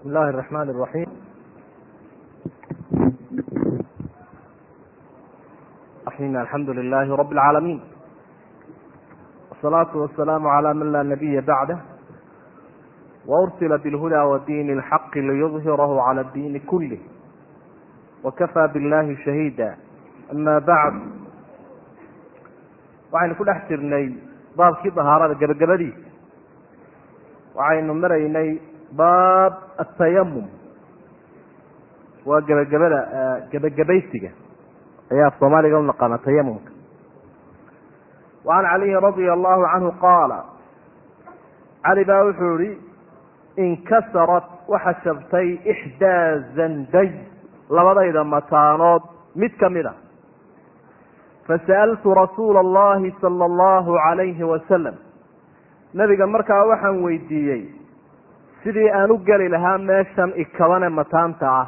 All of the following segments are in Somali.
بسم الله الرحمن الرحيم رحيم الحمد لله رب العالمين والصلاة والسلام على من لا نبي بعده وأرسل بالهدى ودين الحق ليظهره على الدين كله وكفى بالله شهيدا أما بعد waxaynu ku dhex jirnay baabkii dahaarada gebagabadiisa waxaynu maraynay baab atayamum waa gebagabada gebagabaysiga ayaa af soomaaliga u naqaana tayamumka wacan caliyi radia allahu canhu qaala cali baa wuxuu yihi inkasarat waxa jabtay ixdaa zanday labadayda mataanood mid ka mid a fasa'altu rasuula allahi sala allahu calayhi wasalam nabiga markaa waxaan weydiiyey sidii aan u geli lahaa meeshan ikabane mataanta ah.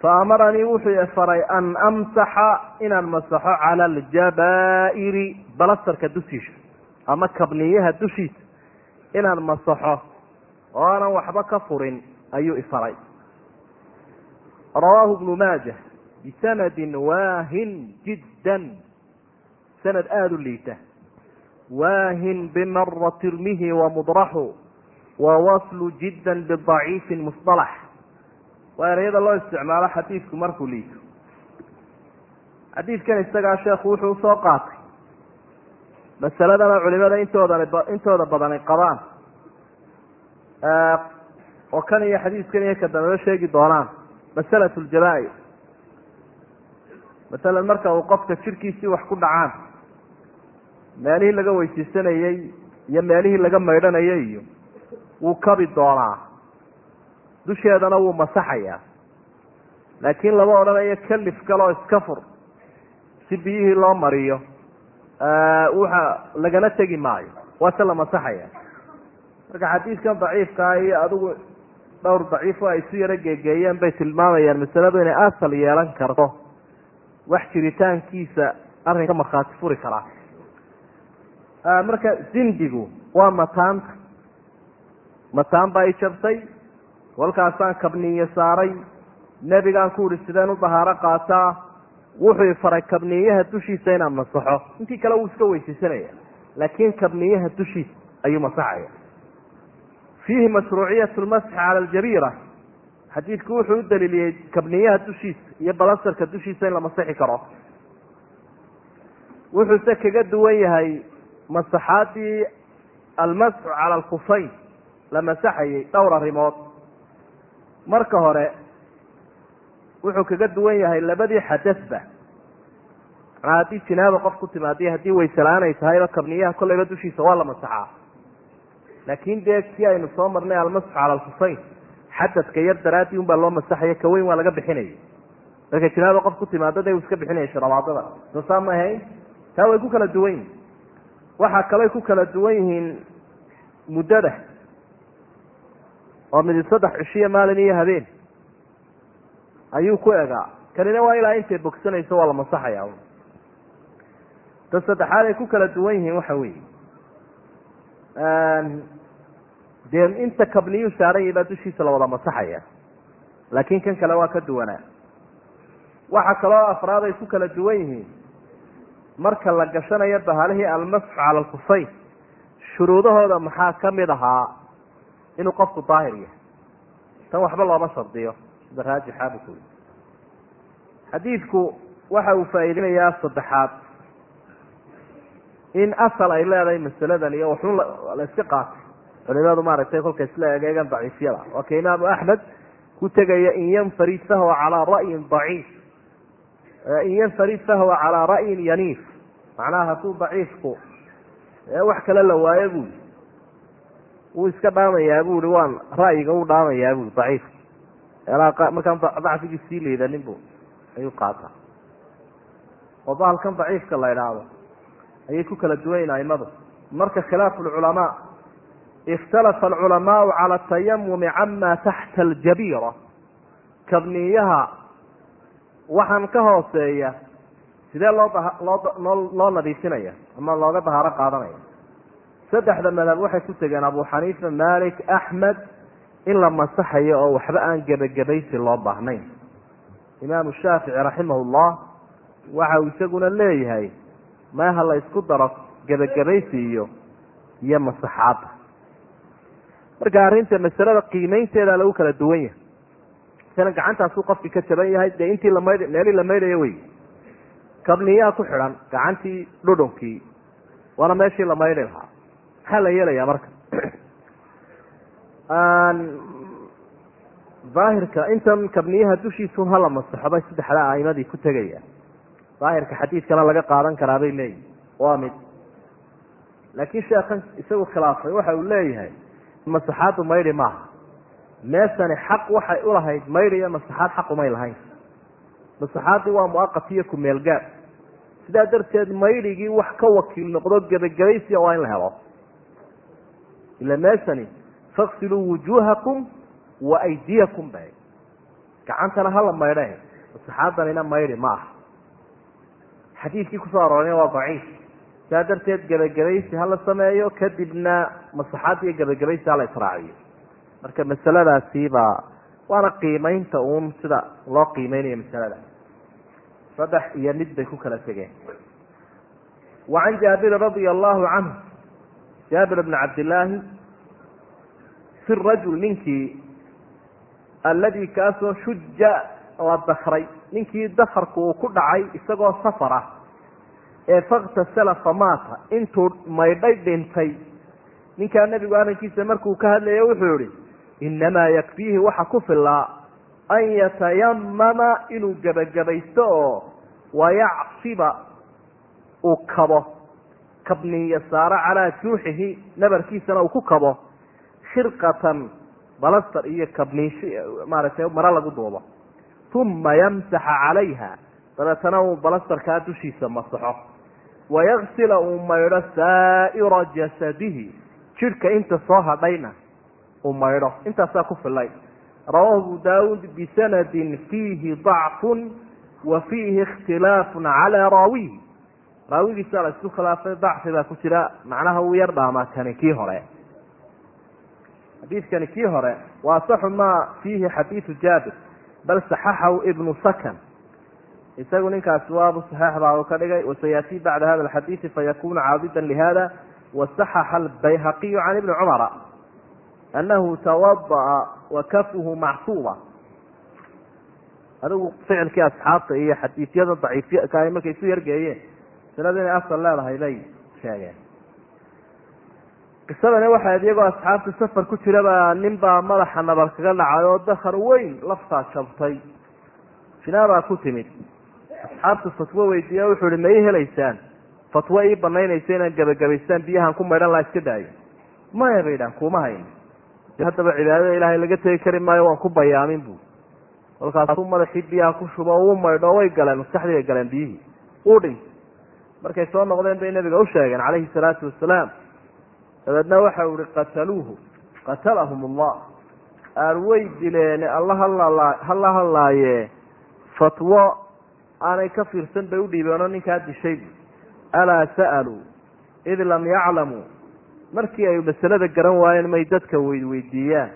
Fa amaranii wuxuu ifaray an amsaxa inaan masaxo cala aljabaa'iri balastarka dushiisa ama kabniyaha dushiisa inaan masaxo oo aanan waxba ka furin ayuu ifaray rawaahu ibnu maaja bisanadin waahin jiddan sanad aada u liita. Waahin bimara tirmihi wamudraxu wa waslu jiddan bidaciifin musطalax waa ereyada loo isticmaalo xadiidku markuu liito xadiidkan isagaa sheekhu wuxuu u soo qaatay. Masaladana culimada intoodan intooda badan ay qabaan oo kan iyo xadiidkan iyo kadambeba sheegi doonaan. Masalat ljabaa-ir masalan marka uu qofka jirkiisii wax ku dhacaan meelihii laga weysaysanayey iyo meelihii laga maydhanayay iyo wuu kabi doonaa. Dusheedana wuu masaxayaa. Laakiin lama odhanayo kalif galoo iska fur. Si biyihii loo mariyo waxa lagana tegi maayo. Waase la masaxaya marka xadiidkan daciifkaa iyo adigu dhowr daciifo ay isu yaro geegeeyeen bay tilmaamayaan masaladu inay asal yeelan karto. Wax jiritaankiisa arrinka markhaati furi karaa marka zindigu waa mataanta mataan baa i jabtay kolkaasaan kabniye saaray. Nebigaan ku uhi sideen u dahaaro qaataa? Wuxuu faray kabniyaha dushiisa inaan masaxo. Intii kale wuu iska weysaysanaya laakiin kabniyaha dushiisa ayuu masaxaya fiihi mashruuciyat lmasxi cala aljabiira. Xadiidku wuxuu u daliiliyey kabniyaha dushiisa iyo balasarka dushiisa in la masaxi karo. Wuxuuse kaga duwan yahay masaxaadii almasxu cala alkufayn la masaxayay dhowr arrimood. Marka hore wuxuu kaga duwan yahay labadii xadasba manaa haddii jinaaba qof ku timaadiyo haddii wayselaan ay tahayba kabniyaha kolleyba dushiisa waa la masaxaa. Laakin dee si aynu soo marnay almasxu cala alkufayn xadadka yar daraadii un baa loo masaxaya kaweyn waa laga bixinaya marka jinaaba qof ku timaado de uu iska bixinaya sharabaadada. Soo saa ma ahayn? Taa way ku kala duwan yihiin waxaa kaley ku kala duwan yihiin muddada oo midi saddex cishiyo maalin iyo habeen. Ayuu ku egaa. Kanina waa ilaa intay bogsanayso waa la masaxaya ta saddexaad ay ku kala duwan yihiin waxa weeye. Dee inta kabniyuu saaran yahi baa dushiisa la wada masaxaya. Laakin kan kale waa ka duwanaa waxa kaloo afraad ay ku kala duwan yihiin. Marka la gashanayo bahalihii almasxu cala alkufayn shuruudahooda maxaa ka mid ahaa inuu qofku daahir yahay. Tan waxba looma shardiyo. Sida raajixa bu ku yii xadiidku waxa uu faa'iidinayaa saddexaad. In asal ay leedahay masaladan iyo waxun la iska qaatay. Culimadu maaragtay kolka isla egeegan daciifyada. Waa ka imaamu axmed ku tegaya in yanfarid fahwa calaa ra'yin daciif. In yanfarid fahwa calaa ra'yin yaniif. Macnaha hadduu daciifku wax kale la waayo bui wuu iska dhaamayaa bui waan ra'yiga u dhaamayaa bui daciifka markaan dacfigii sii liidanin bu ayuu qaataa. Oo bahalkan daciifka la idhaahdo ayay ku kala duwanyiin aimadu marka khilaafu lculamaa ikhtalafa alculamaau cala atayamumi cama taxta aljabiira. Kabniyaha waxaan ka hooseeya sidee loo loo nadiifinaya ama looga dahaaro qaadanaya saddexda madhab waxay ku tegeen abu xaniifa malik axmed in la masaxayo oo waxba aan gebagabaysi loo baahnayn. Imaamu shaafici raximahullah waxa uu isaguna leeyahay maaha la isku daro gebagabaysi iyo iyo masaxaadda marka arrinta masalada qiimeynteeda lagu kala duwan yahay masalan gacantaasuu qofkii ka jaban yahay dee intii lamaydh meelii la maydhayo wey. Kabniyaa ku xidhan gacantii dhudhunkii waana meeshii la maydhi lahaa maxaa la yeelayaa marka. Daahirka intan kabniyaha dushiisun hala masaxo bay saddexda aimadii ku tegayaan daahirka xadiidkana laga qaadan karaa bay leeyihiin waa mid. Laakiin sheekhan isagu khilaafay waxa uu leeyahay masaxaaddu maydhi maaha. Meesani xaq waxay ulahayd maydhi iyo masaxaad xaq umay lahayn. Masaxaaddii waa muaqat iyo kumeelgaad sidaa darteed maydhigii wax ka wakiil noqdo gebagabaysiya waa in la helo ila meeshani faksiluu wujuuhakum wa aydiyakum ba gacantana hala maydhe masaxaadanina maydhi ma aha xadiidkii ku soo aroorayna waa daciif sidaa darteed gebagabaysi hala sameeyo kadibna masaxaad iyo gebagabaysi hala israaciyo marka masaladaasi baa waana qiimeynta uun sida loo qiimeynayo masalada saddex iyo mid bay ku kala tegeen wa can jaabir radia allahu canhu jaabir bni cabdillaahi fi rajul ninkii alladii kaasoo shuja la dakray ninkii dakarku uu ku dhacay isagoo safar ah ee faktasala famaata intuu maydhay dhintay. Ninkaa nebigu arrinkiisa markuu ka hadlayo wuxuu yihi innamaa yakfiihi waxa ku filaa an yatayamama inuu gebagabaysto oo wayacsiba uu kabo kabniyo saaro calaa juuxihi nabarkiisana uu ku kabo khirqatan balastar iyo kabniish maaragtay maro lagu duubo. Uma yamsaxa calayha dabeetana uu balastarkaa dushiisa masaxo. Wayagsila uu maydho saa'ira jasadihi jidhka inta soo hadhayna uu maydho. Intaasaa ku filay. Rawaahu abu daawuud bisanadin fiihi dacfun wa fiihi ikhtilaafun calaa raawihi raawigiisa la isku khilaafay dacfi baa ku jira macnaha uu yar dhaamaa kani kii hore. Xadiidkani kii hore wa asaxu maa fiihi xadiidu jaabir bal saxaxahu ibnu sakan. Isagu ninkaasi waabu saxeix baa uu ka dhigay wasayatii bacda hada alxadiidi fayakunu caadidan lihada wasaxaxa albayhaqiyu can ibni cumara anahu tawada'a wa kafuhu macsuuba. Adigu ficilkii asxaabta iyo xadiisyada daciifyaka ay markay isu yargeeyeen masalada inay asal leedahay bay sheegeen. Qisadani waxaa iyagoo asxaabta safar ku jiraba nin baa madaxa nabar kaga dhacay oo dakar weyn laftaa jabtay finaabaa ku timid. Asxaabtu fatwo weydiiye wuxuu ihi ma ii helaysaan? Fatwo ii banaynaysa inaan gebagabaystaan biyahan ku maydhan laa iska daayo. Maya bay idhahan kuma hayn haddaba cibaadada ilaahay laga tegi kari maayo waan ku bayaamin bu kolkaasuu madaxii biyaha ku shubo uu maydho way galeen maskaxdii bay galeen biyihii. Uu dhintay markay soo noqdeen bay nabiga u sheegeen calayhi salaatu wasalaam dabeedna waxa ihi qataluuhu qatalahum allah. Aar way dileen alla halala hala hadlaaye fatwo aanay ka fiirsan bay udhiibeenoo ninkaa dishay. Alaa sa'aluu id lam yaclamuu. Markii ay masalada garan waayeen may dadka weydweydiiyaan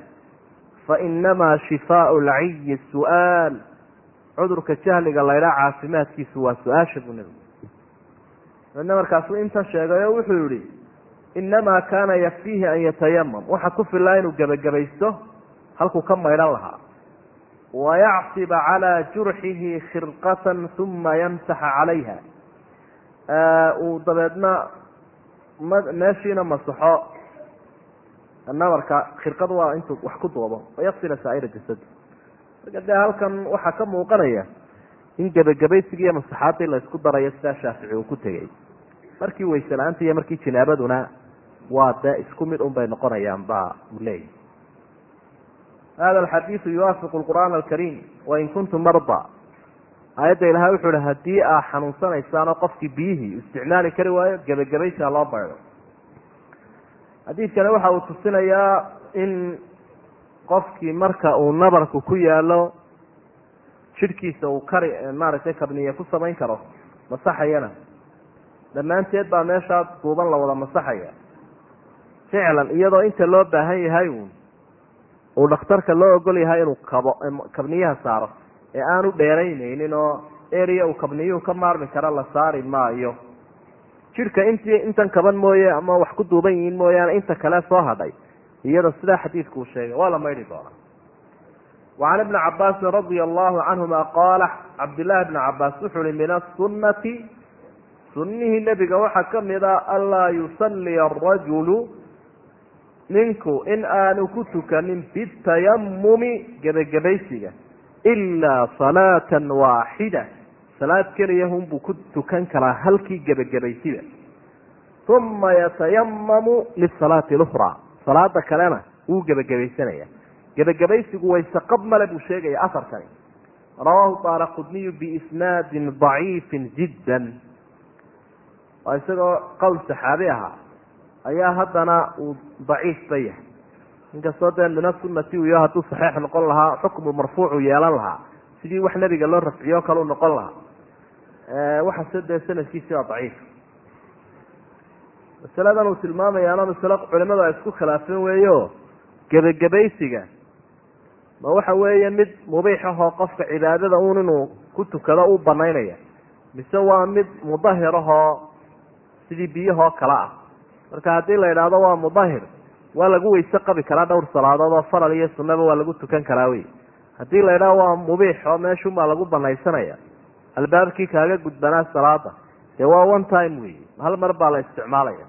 fa inamaa shifaau lciyi su'aal cudurka jahliga laydhaa caafimaadkiisu waa su'aasha buu nebigu dabeedna markaasuu intan sheegay oo wuxuu yihi inamaa kaana yakfiihi an yatayamam waxa ku filaa inuu gebagabaysto halkuu ka maydhan lahaa. Wayacsiba calaa jurxihi khirqatan uma yamsaxa calayha. Uu dabeedna meeshiina masaxo nabarka khirqad waa intuu wax ku duubo wayaksila saa'ira jasadi marka dee halkan waxaa ka muuqanaya in gebagabaysigii iyo masaxaadii la isku darayo sidaa shaafici uu ku tegey markii wayse la'aanta iyo markii jinaabaduna waa dee isku mid un bay noqonayaan ba uu leeyahy hada alxadiidu yuwaafiqu lqur'aana alkariim wain kuntum marda. Aayadda ilahay wuxuu ihi haddii aa xanuunsanaysaan oo qofkii biyihii isticmaali kari waayo gebagabaysaa loo baydho xadiidkani waxa uu tusinayaa in qofkii marka uu nabarku ku yaalo jidhkiisa uu kari maaragtay kabniye ku samayn karo masaxayana dhammaanteed baa meeshaa duuban la wada masaxaya. Ficlan iyadoo inta loo baahan yahay uun uu dhakhtarka loo ogol yahay inuu kabo kabniyaha saaro ee aanu dheeraynaynin oo eria uu kabniyuhu ka maarmi kara la saari maayo. Jidhka intii intan kaban mooye ama wax ku duuban yihiin mooyaane inta kale soo hadhay iyada sidaa xadiidku uu sheegay. Waa la maydhi doonaa. Wacan ibni cabaasin radia allahu canhuma qaala cabdillaahi bni cabaas wuxu uhi min asunati sunnihii nebiga waxaa ka mid a anlaa yusalliya arajulu ninku in aanu ku tukanin bitayamumi gebagabaysiga ilaa salaatan waaxida salaad keliya hunbuu ku tukan karaa halkii gebagabaysiba uma yatayamamu lisalaati lukhraa. Salaada kalena wuu gebagabaysanaya gebagabaysigu waysaqab male buu sheegaya afarkani rawaahu daara qudniyu biisnaadin daciifin jiddan waa isagoo qowl saxaabi ahaa. Ayaa haddana uu daciif ba yahay inkastoo dee mina sunati uyo hadduu saxiix noqon lahaa xukmu marfuucu yeelan lahaa. Sidii wax nebiga loo rafciyo kale u noqon lahaa. Waxase dee sanadkiisi waa daciif. Masaladan uu tilmaamayaana masale culimadu ay isku khilaafeen weeyo gebagabaysiga ma waxa weeye mid mubiix ahoo qofka cibaadada uun inuu ku tukado u banaynaya mise waa mid mudahir ahoo sidii biyahoo kale ah. Marka haddii la idhaahdo waa mudahir waa lagu weyse qabi karaa dhowr salaadood oo faral iyo sunnaba waa lagu tukan karaa wey haddii la idhahdo waa mubiix oo meeshunbaa lagu banaysanaya albaabkii kaaga gudbanaa salaada dee waa one time wey hal mar baa la isticmaalaya.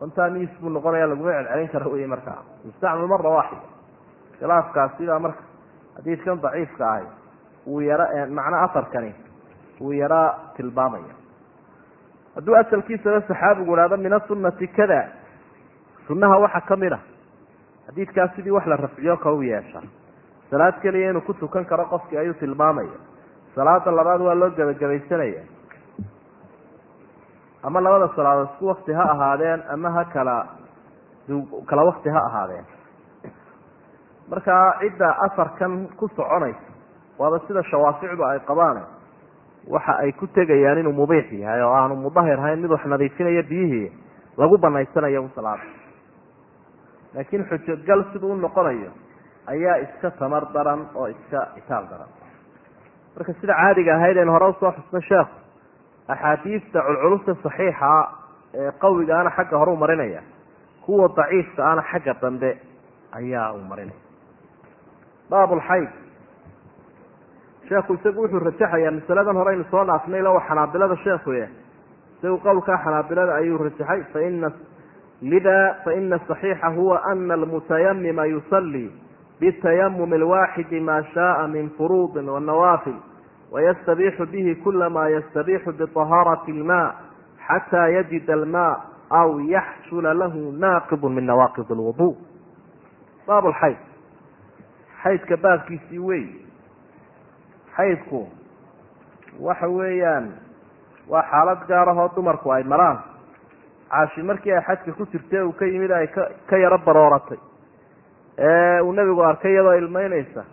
One time is buu noqonaya laguma celcelin karo wey markaa mustacmal mara waaxida khilaafkaasi baa marka xadiidkan daciifka ahay uu yara macna afarkani uu yara tilmaamaya hadduu asalkiisaba saxaabigu ihahdo min asunati kada sunnaha waxa ka mid a xadiidkaas sidii wax la rafciyo ka u yeesha. Salaad keliya inuu ku tukan karo qofkii ayuu tilmaamaya. Salaada labaad waa loo gebagabaysanaya ama labada salaadood isku wakti ha ahaadeen ama ha kala kala wakti ha ahaadeen. Markaa cidda afarkan ku soconaysa waaba sida shawaaficdu ay qabaane waxa ay ku tegayaan inuu mubiix yahay oo aanu mudahir hayn mid wax nadiifinaya biyihii lagu banaysanayo un salaada laakiin xujogal siduu u noqonayo ayaa iska tamar daran oo iska itaal daran. Marka sida caadiga ahayd en hore u soo xusno sheekhu axaadiista culculusta saxiixa ee qawigaana xagga hore u marinaya kuwa daciifka ana xagga dambe ayaa uu marinaya. Baabulxayd sheekhu isagu wuxuu rajaxayaa masaladan hore aynu soo dhaafnay la waa xanaabilada sheekhuye isagu qowlkaa xanaabilada ayuu rajaxay faina lida faina asaxiixa huwa ana almutayamima yusallii bitayamumi alwaaxidi maa shaaa min furuudin wanawaafil wayastabiixu bihi kula maa yastabiixu biahaarati alma xataa yajida alma aw yaxsula lahu naaqibu min nawaaqid lwudu baab lxayd xaydka baabkiisii wey xaydku waxa weeyaan waa xaalad gaar ahoo dumarku ay maraan. Caashi markii ay xajka ku jirtay uu ka yimid ay ka ka yaro barooratay. Ee uu nebigu arkay iyadoo ilmeynaysa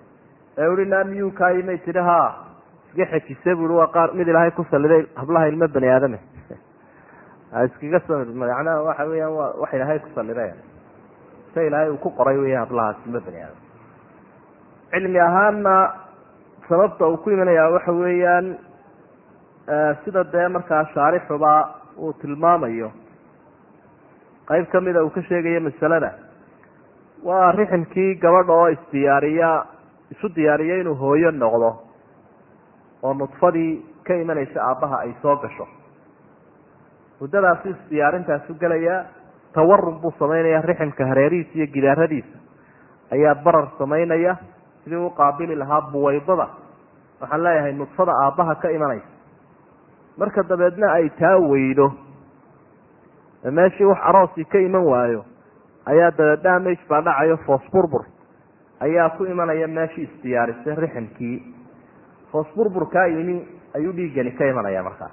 ee uhi naa miyuu kaa yimay? Tidhi ha iska xejise bui waa qaar mid ilaahay ku saliday hablaha ilmo bani aadame. Iskaga soo macnaha waxa weeyaan waa wax ilaahay ku saliday sa ilaahay uu ku qoray weya hablahaas ilmo bani aadam cilmi ahaanna sababta uu ku imanayaa waxa weeyaan sida dee markaa shaarixuba uu tilmaamayo. Qeyb kamida uu ka sheegayo masalada. Waa riximkii gabadha oo isdiyaariya isu diyaariya inuu hooyo noqdo oo nudfadii ka imanaysa aabbaha ay soo gasho. Muddadaasi isdiyaarintaasu gelaya tawarum buu samaynaya riximka hareerihiisa iyo gidaaradiisa. Ayaa barar samaynaya sidii u qaabili lahaa buwaydada. Waxaan leeyahay nudfada aabbaha ka imanaysa. Marka dabeedna ay taa weydo. Meeshii wax aroosii ka iman waayo ayaa dabeed damage baa dhacayo foosburbur ayaa ku imanaya meeshii isdiyaarisay riximkii foosburburkaa yimi ayuu dhiiggani ka imanaya markaa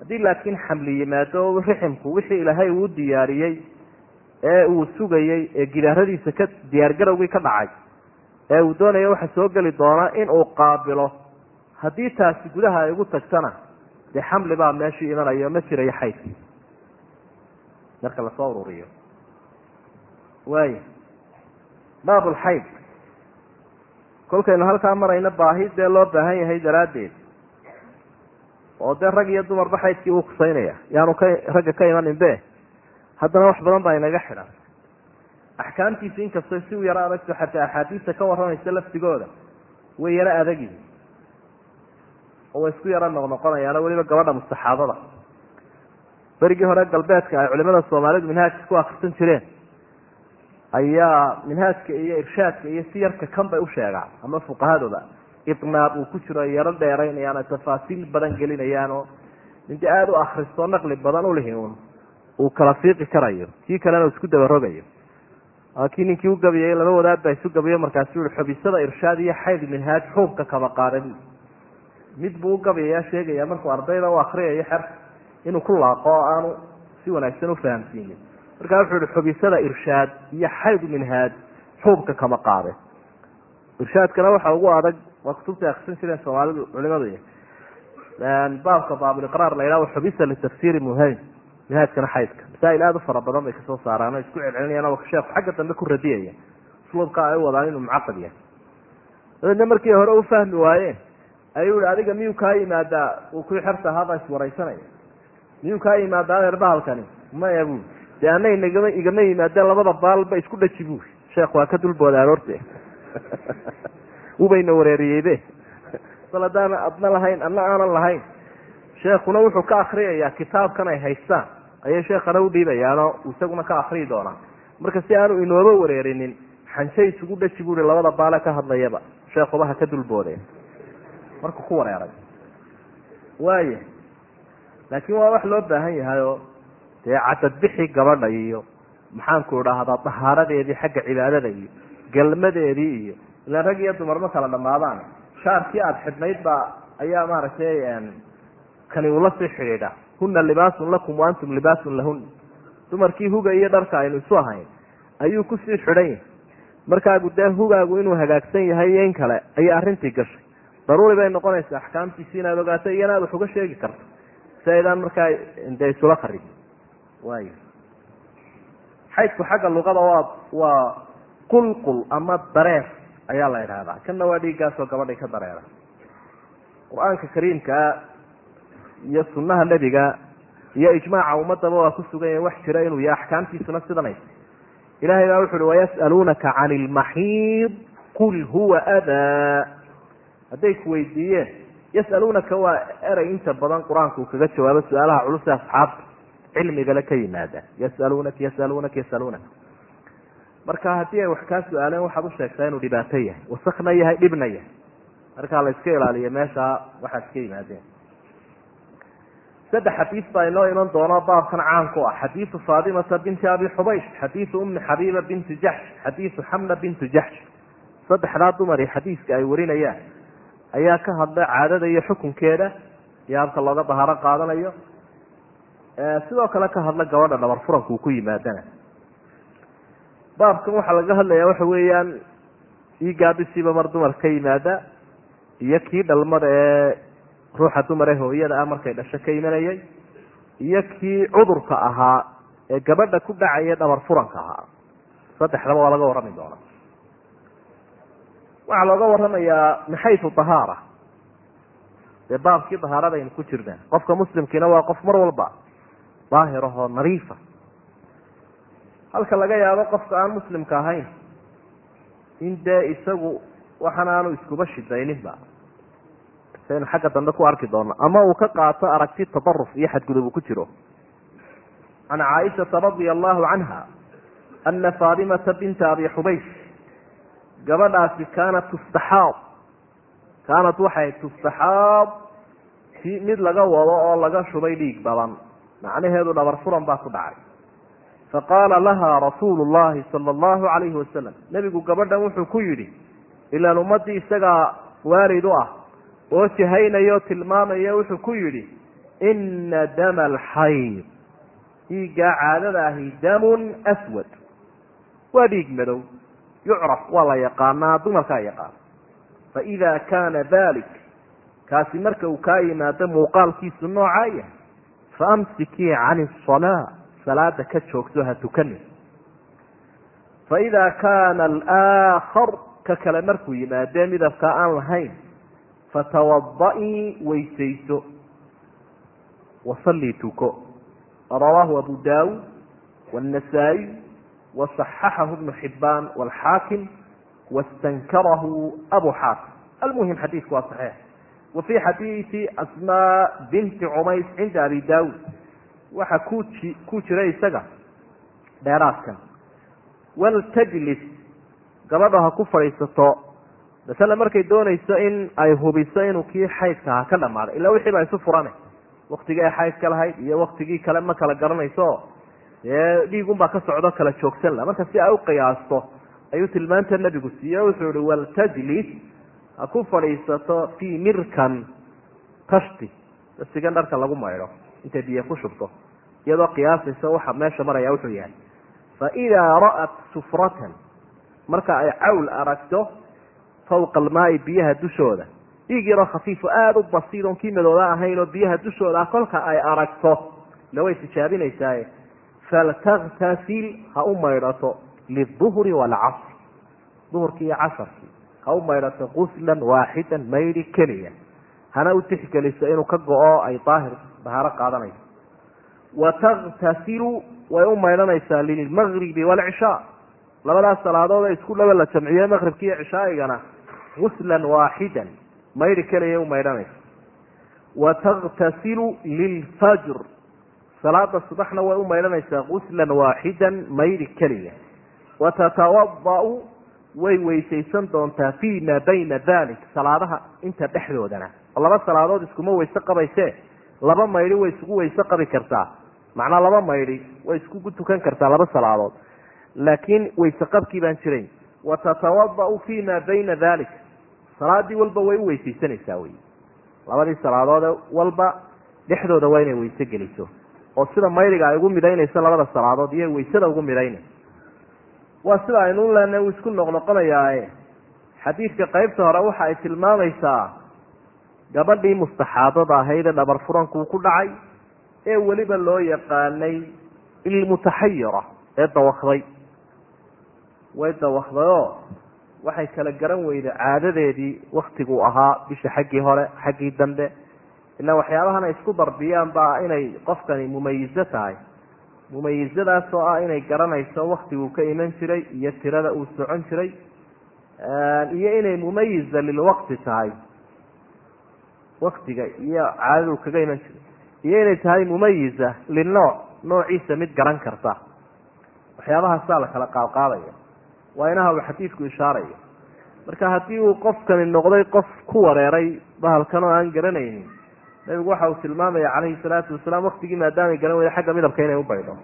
haddii laakiin xamli yimaado riximku wixii ilaahay uu diyaariyey ee uu sugayey ee gidaaradiisa ka diyaargarowgii ka dhacay ee uu doonaya waxa soo geli doonaa in uu qaabilo. Haddii taasi gudaha ay ugu tagtana dee xamli baa meeshii imanayo ma jirayo xaydkii marka la soo ururiyo. Waaya baabulxayd kolkaynu halkaa marayno baahi dee loo baahan yahay daraaddeed. Oo dee rag iyo dumarba xaydkii uu kusaynaya yaanu ka ragga ka imanin be haddana wax badan baa inaga xidhan axkaamtiisa inkastoo si u yaro adagto xataa axaadiista ka warramaysa laftigooda way yaro adagyihin oo way isku yaro noqnoqonayaano weliba gabadha mustaxaabada. Berigii hore galbeedka ay culimada soomaalidu minhaajka ku akrisan jireen ayaa minhaajka iyo irshaadka iyo siyarka kan bay u sheegaan ama fuqahadooda. Idnaab uu ku jiro yaro dheeraynayaan oo tafaasiil badan gelinayaan oo ninti aada u akristoo naqli badan ulihi un uu kala fiiqi karayo kii kalena uu isku dabarogayo kii ninkii ugabiyay laba wadaad baa isu gabiyo markaasu ui xubisada irshaad iyo xayd minhaaj xuubka kama qaadan mid buu ugabiyaya sheegaya markuu ardayda u akriyayo xerka inuu ku laaqo oo aanu si wanaagsan ufahamsiinin markaa wuxuu ihi xubisada irshaad iyo xayd minhaaj xuubka kama qaade irshaadkana waxa ugu adag waa kutubta akrisan jireen soomaalidu culimadu baabka baabuliqraar la yidhahdo xubisa litafsiiri muhaym minhaajkana xaydka masaa'il aada u fara badan bay ka soo saaraan. Oo isku celcelinayaan oo sheekhu xagga dambe ku radiyaya usluubka ay u wadaan inuu mucaqad yahay. Dabeedna markii hore u fahmi waayeen ayuu ihi adiga miyuu kaa yimaadaa? Uu kuwii xerta ahaabaa iswaraysanaya miyuu kaa yimaadaa adeer bahalkani? Maya buui dee ana inagama igama yimaadeen labada baalba isku dhaji buui sheekh waa ka dulbooda aroorte ubayna wareeriyeybe bal haddaana adna lahayn adna aanan lahayn sheekuna wuxuu ka akriyayaa kitaabkan ay haystaan ayay sheekhana udhiibayaanoo isaguna ka akriyi doonaa marka si aanu inooba wareerinin xanje isugu dhaji buui labada baale ka hadlayaba sheekuba ha ka dulboodeen markuu ku wareeray. Waaya laakiin waa wax loo baahan yahay oo dee cadadbixii gabadha iyo maxaanku idhaahdaa dahaaradeedii xagga cibaadada iyo galmadeedii iyo ilaan rag iyo dumar ma kala dhamaadaan. Shaarkii aada xidhnayd baa ayaa maaragtay kani ula sii xidhiidha huna libaasun lakum wa antum libaasun lahun. Dumarkii huga iyo dharka aynu isu ahayn ayuu ku sii xidhan yahay markaagu dee hugaagu inuu hagaagsan yahay iyo in kale ayay arrintii gashay. Daruuri bay noqonaysaa axkaamtiisi inaad ogaato iyana aad wax uga sheegi karto. Si aydaan markaa de isula qaribin waay xaydku xagga luqada waa waa qulqul ama dareer ayaa la idhahdaa kanna waa dhiiggaasoo gabadhay ka dareera. Qur'aanka kariimkaa iyo sunnaha nebiga iyo ijmaaca ummadaba waa ku sugan yahay wax jira inuu yahay axkaamtiisuna sidanaysa ilahay baa wuxu uhi wayas'aluunaka can ilmaxiid qul huwa adaa hadday ku weydiiyeen yas'aluunaka waa erey inta badan qur'aanka uu kaga jawaabo su'aalaha culus ee asxaabta cilmigale ka yimaada. Yasaluunaka yasaluunaka yasaluunaka. Marka haddii ay wax kaa su'aaleen waxaad u sheegtaa inuu dhibaato yahay wasakna yahay dhibna yahay. Markaa la iska ilaaliyo meesha waxaad iska yimaadeen saddex xadiis baa inoo iman doono baabkan caanku ah. Xadiisu faatimata binti abi xubaysh xadiisu umi xabiiba binti jaxsh xadiisu xamna bintu jaxsh saddexdaa dumari xadiiska ay warinayaan ayaa ka hadla caadada iyo xukunkeeda. Iyo habka looga dahaaro qaadanayo. Sidoo kale ka hadla gabadha dhabar furanka uu ku yimaadana. Baabkan waxaa laga hadlaya waxa weeyaan igaabisiiba mar dumar ka yimaada iyo kii dhalmada ee ruuxa dumar ee hooyada ah markay dhasho ka imanayay iyo kii cudurka ahaa ee gabadha ku dhacaya dhabar furanka ahaa. Saddexdaba waa laga warrami doonaa waxaa looga warramayaa min xaysu dahaara? Dee baabkii dahaaradaynu ku jirnaa. Qofka muslimkiina waa qof mar walba daahir ahoo nariifa halka laga yaabo qofka aan muslimka ahayn in dee isagu waxan aanu iskuba shidayninba saynu xagga dambe ku arki doono ama uu ka qaato aragti tadaruf iyo xadgudub uu ku jiro. Can caaishata radia allahu canha ana faatimata binta abi xubaysh gabadhaasi kaanat tustaxaab. Kaanat waxay tustaxaab ti mid laga wado oo laga shubay dhiig badan. Macnaheedu dhabar furan baa ku dhacay. Faqaala laha rasuulu llahi sala allahu calayhi wasalam nebigu gabadhan wuxuu ku yidhi ilaan ummaddii isagaa waalid u ah oo jahaynayo tilmaamaya wuxuu ku yidhi ina dama alxayd dhiiggaa caadada ahi damun aswad. Waa dhiig madow. Yucraf waa la yaqaanaa dumarkaa yaqaana faida kaana dalik kaasi marka uu kaa yimaado muuqaalkiisu noocaa yahay faamsikii can asalaa salaada ka joogto ha tukanin. Faida kaana alaakhar ka kale markuu yimaadee midabka aan lahayn fatawada-ii weysayso wasallii tuko rawaahu abu daawud wاnasaa'iy waصaxaxahu bnu xibaan wاlxaakim wastankarahu abu xaakim almuhim xadiidku waa saxiix wa fii xadiidi asmaa binti cumays cinda abi daawud waxa ku ji ku jira isaga dheeraadkan waltajlis gabadha ha ku fadhiisato masale markay doonayso in ay hubiso inuu kii xaydka ha ka dhamaaday ilaa wixii baa isu furane. Waktigii ay xaydka lahayd iyo waktigii kale ma kala garanayso. Dee dhiigunbaa ka socdo kala joogsan la marka si ay u qiyaasto ayuu tilmaanta nabigu siiye wuxuu ihi waltajlis ha ku fadhiisato fii mirkan tashti dasigan dharka lagu maydho intay biyo ku shubto iyadoo qiyaasaysa waxa meesha maraya wuxuu yahay. Faidaa ra'at sufratan marka ay cawl aragto fawqa almaai biyaha dushooda. Dhiig yaroo khafiifo aada u basiid oon kii madooda ahayn oo biyaha dushooda ah kolka ay aragto ila way tijaabinaysaaye faltaktasil ha u maydhato liduhri waalcasr duhurkii iyo casarkii ha u maydhato guslan waaxidan maydhi keliya. Hana u tixgeliso inuu ka go-o ay daahir bahaaro qaadanayso. Wa taktasilu way u maydhanaysaa lilmagribi waalcishaa labadaas salaadood ee isku dhaba la jamciye maqribki iyo cishaaigana guslan waaxidan maydhi keliya u maydhanaysa wa taktasilu lilfajr salaada subaxna way u maydhanaysaa guslan waaxidan maydhi keliya wa tatawada-u way weysaysan doontaa fii maa bayna dalik salaadaha inta dhexdoodana oo laba salaadood iskuma weyse qabayse laba maydhi way isugu weyse qabi kartaa macnaa laba maydhi way iskugu tukan kartaa laba salaadood laakiin weyse qabkii baan jirayn wa tatawada-u fii maa bayna dalik salaadii walba way u weysaysanaysaa wey labadii salaadoode walba dhexdooda waa inay weyse geliso. Oo sida maydiga ay ugu midaynayso labada salaadood iyo weysada ugu midayna. Waa sida aynu leenahay uu isku noqnoqonayaae. Xadiidka qeybta hore waxa ay tilmaamaysaa gabadhii mustaxaadada ahayd ee dhabar furankuu ku dhacay ee weliba loo yaqaanay ilmutaxayira ee dawakday way dawakdayoo waxay kala garan weyday caadadeedii waktiguu ahaa bisha xaggii hore xaggii dambe. Ilaa waxyaabahan ay isku darbiyaan baa inay qofkani mumayizo tahay. Mumayizadaas oo ah inay garanayso waktiguu ka iman jiray iyo tirada uu socon jiray iyo inay mumayiza lilwaqti tahay. Waktiga iyo caadaduu kaga iman jiray. Iyo inay tahay mumayiza linooc noociisa mid garan karta. Waxyaabahaasaa la kala qaadqaadaya waa inaha uu xadiidku ishaarayo. Marka haddii uu qofkani noqday qof ku wareeray bahalkan oo aan garanaynin nabigu waxa uu tilmaamaya calayhi salaatu wasalaam waktigii maadaamay garan weyda xagga midabka inay u baydho.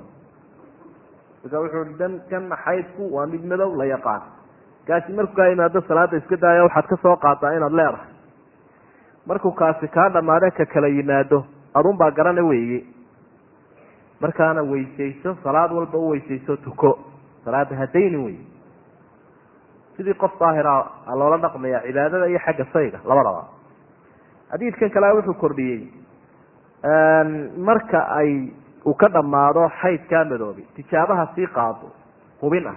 Marka wuxuu i dan kan xaydku waa mid madow la yaqaan. Kaasi markuu kaa yimaado salaada iska daaya waxaad ka soo qaadaa inaad leedahay. Markuu kaasi kaa dhamaade ka kala yimaado adun baa garana weeye. Markaana weysayso salaad walba u weysayso tuko. Salaada hadaynin wey sidii qof daahira loola dhaqmaya cibaadada iyo xagga sayga labadaba. Xadiidkan kale wuxuu kordhiyey marka ay uu ka dhammaado xaydkaa madoobi tijaabaha sii qaado hubin ah.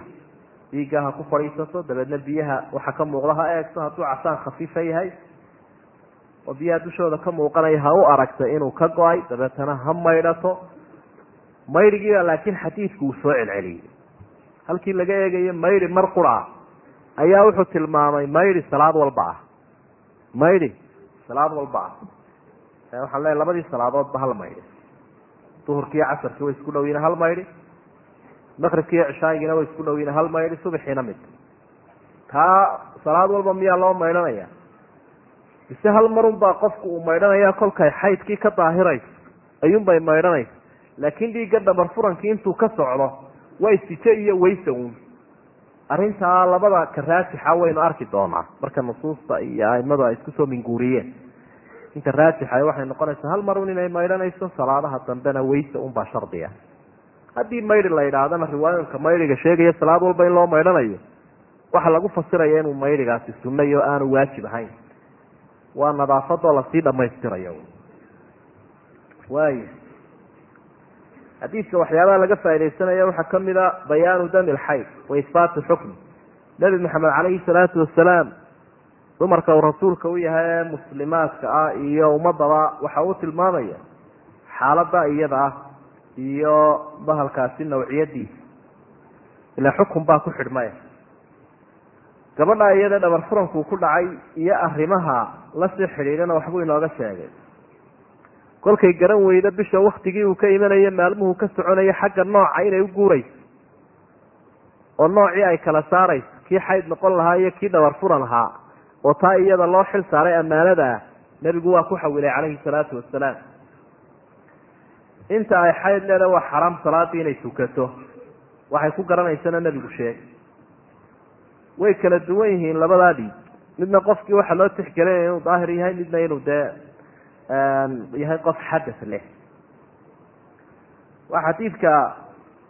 Dhiigga ha ku fadhiisato dabeedna biyaha waxa ka muuqda ha eegto hadduu casaan khafiifa yahay oo biyaha dushooda ka muuqanaya ha u aragta inuu ka go'ay dabeetana ha maydhato. Maydhigiiba laakiin xadiidku uu soo celceliyey. Halkii laga eegayo maydhi mar qura ayaa wuxuu tilmaamay maydhi salaad walba ah. Maydhi salaad walba ah. Waxaan leeyahy labadii salaadoodba hal maydhi duhurkiiyo casarkii way isku dhowiina hal maydhi maqribkiiyo cishaayigiina way isku dhowiina hal maydhi subaxiina mid. Taa salaad walba miyaa loo maydhanaya? Mise hal marun baa qofku uu maydhanaya kolkay xaydkii ka daahirayso ayuunbay maydhanaysa laakiin dhiigga dhamar furankii intuu ka socdo waa istijo iyo weysa uun arrintaa labada ka raajixa waynu arki doonaa. Marka nusuusta iyo aimadu ay isku soo minguuriyeen. Inta raajixa waxay noqonaysaa hal marun inay maydhanayso salaadaha dambena weysa unbaa shardiga. Haddii maydhi la yidhaahdana riwaayonka maydhiga sheegaya salaad walba in loo maydhanayo waxaa lagu fasiraya inuu maydhigaasi sunnay oo aanu waajib ahayn. Waa nadaafadoo la sii dhamaystirayo waaya xadiidka waxyaabaha laga faaidaysanaya waxaa ka mid a bayaanu dami lxayd wa isbaatu xukmi. Nebi maxamed calayhi salaatu wasalaam dumarka uu rasuulka u yahay ee muslimaadka ah iyo ummadaba waxa uu tilmaamaya xaalada iyada ah iyo bahalkaasi nawciyadiisa ilaa xukun baa ku xidhmaya. Gabadha iyada dhabar furanku ku dhacay iyo arrimaha la sii xidhiidhana waxbuu inooga sheegay kolkay garan weydo bisha waktigii uu ka imanayo maalmuhu ka soconayo xagga nooca inay u guurayso. Oo noocii ay kala saarayso. Kii xayd noqon lahaa iyo kii dhabar furan ahaa oo taa iyada loo xil saaray ammaanada ah nebigu waa ku xawilay calayhi salaatu wasalaam inta ay xayd leedahay waa xaraam salaadii inay tukato. Waxay ku garanaysana nebigu sheegay. Way kala duwan yihiin labadaa dhiig midna qofkii waxaa loo tixgelinaya inuu daahir yahay midna inuu dee yahay qof xadas leh. Waa xadiidka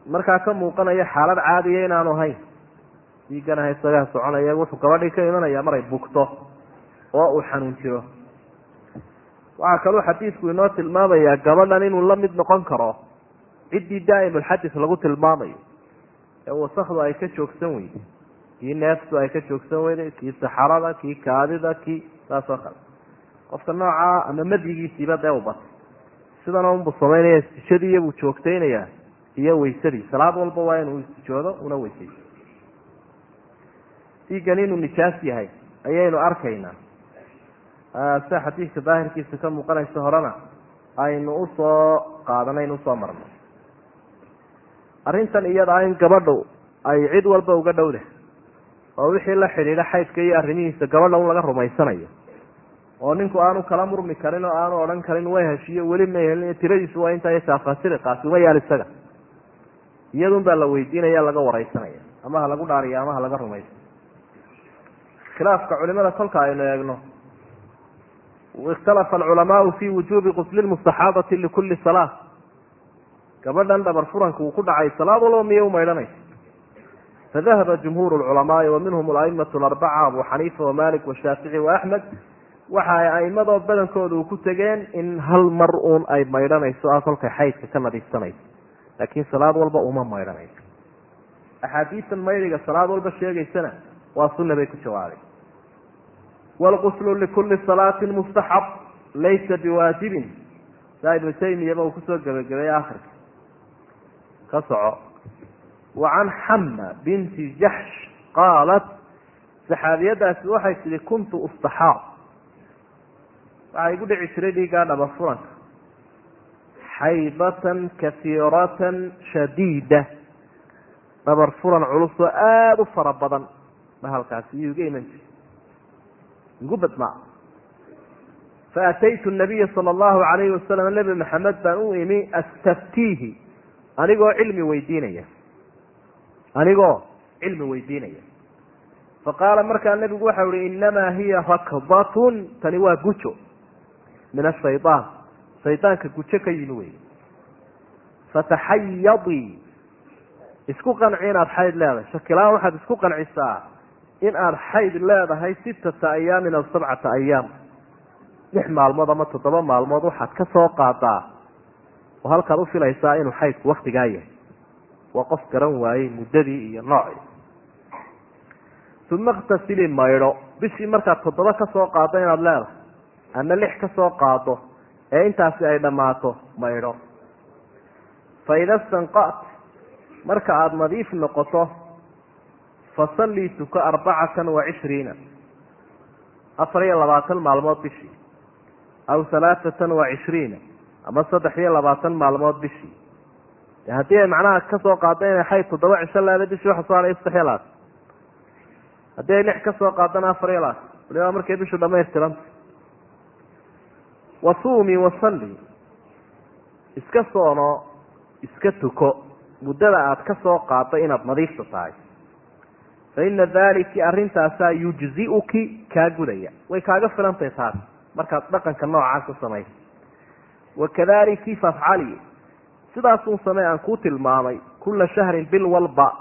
markaa ka muuqanaya xaalad caadiya inaanu ahayn dhiigganaha isagaa soconaya wuxuu gabadhii ka imanaya maray bugto oo uu xanuun jiro. Waxaa kaluu xadiidku inoo tilmaamayaa gabadhan inuu la mid noqon karo ciddii daa'imulxadis lagu tilmaamayo. Ee wasakdu ay ka joogsan weyday kii neeftu ay ka joogsan weyday kii saxarada kii kaadida kii saas oo kale qofka noocaa ama madyigiisiiba dee u batay sidana unbuu samaynaya istijadiiyo buu joogtaynayaa iyo weysadii salaad walba waa inuu istijoodo una weysayso dhiiggan inuu nijaas yahay ayaynu arkaynaa. Sida xadiidka daahirkiisa ka muuqanaysa horena aynu u soo qaadanaynu u soo marno. Arrintan iyada ah in gabadhu ay cid walba uga dhowdah oo wixii la xidhiidha xaydka iyo arrimihiisa gabadha un laga rumaysanayo oo ninku aanu kala murmi karin oo aanu odhan karin way heshiiyo weli ma helin. Tiradiisu waa intaa saafasiriqaasi uma yaal isaga. Iyadun baa la weydiinaya laga wareysanaya ama ha lagu dhaariyo ama ha laga rumaysto. Khilaafka culimada kolka aynu eegno ikhtalafa alculamaau fi wujubi qusli lmustaxaadati likuli salaa gabadhan dhabar furanka uu ku dhacay salaad walba miyay umaydhanaysa fadahaba jumhuur lculamaai wa minhum alaimatu larbaca abu xaniifa wamalik washaafici waaxmed waxa ay aimadoo badankooda uu ku tegeen in hal mar uun ay maydhanayso ah kolkay xaydka ka nadiifsanayso. Laakiin salaad walba uma maydhanayso. Axaadiistan maydiga salaad walba sheegaysana waa sunna bay ku jawaabay wlquslu likuli salaatin mustaxab laysa biwaajibin. Saa ibnu taymiyaba uu ku soo gebagabeeyey akhirka ka soco. Wa can xama binti jaxsh qaalat saxaabiyadaasi waxay tihi kuntu ustaxaab waxaa igu dhici jiray dhiiggaa dhaba furanka xaybatan kahiiratan shadiida. Dhabar furan culus oo aada u fara badan. Bahalkaasi iyuu iga iman jiray. Igu badnaa faataytu nabiya sala allahu alayhi wasalam nebi maxamed baan u imi astaftiihi anigoo cilmi weydiinaya. Anigoo cilmi weydiinaya. Faqaala markaa nebigu waxau ihi inamaa hiya rakdatun tani waa gujo min ashayaan shaydaanka gujo ka yimi wey fataxayadii isku qanci inaad xayd leedahay shakilaan waxaad isku qancisaa in aada xayd leedahay sittata ayaamin aw sabcata ayaam lix maalmood ama toddoba maalmood waxaad ka soo qaadaa oo halkaad ufilaysaa inuu xaydku waktigaa yahay waa qof garan waayey muddadii iyo noocii uma ikhtasili maydho bishii markaad toddoba ka soo qaado inaad leedahay ama lix ka soo qaado ee intaasi ay dhammaato maydho fa ida stanqat marka aada nadiif noqoto fasallii tuko arbacatan wa cishriina afar iyo labaatan maalmood bishii aw halaaatan wa cishriina ama saddex iyo labaatan maalmood bishii haddii ay macnaha ka soo qaado inay xayd toddoba cisho leeda bishii waxa soo haray saddex iyo labaatan. Haddii ay lix ka soo qaadana afar iyo labaatan. Waliba markay bishu dhamaystiranta wasuumi wasalli iska soono iska tuko. Muddada aada ka soo qaado inaad nadiifta tahay. Fa ina daliki arrintaasaa yujziuki kaa gudaya. Way kaaga filantahy taas. Markaad dhaqanka noocaas u samaysa wakadaliki fafcali. Sidaasun samee aan kuu tilmaamay kula shahrin bil walba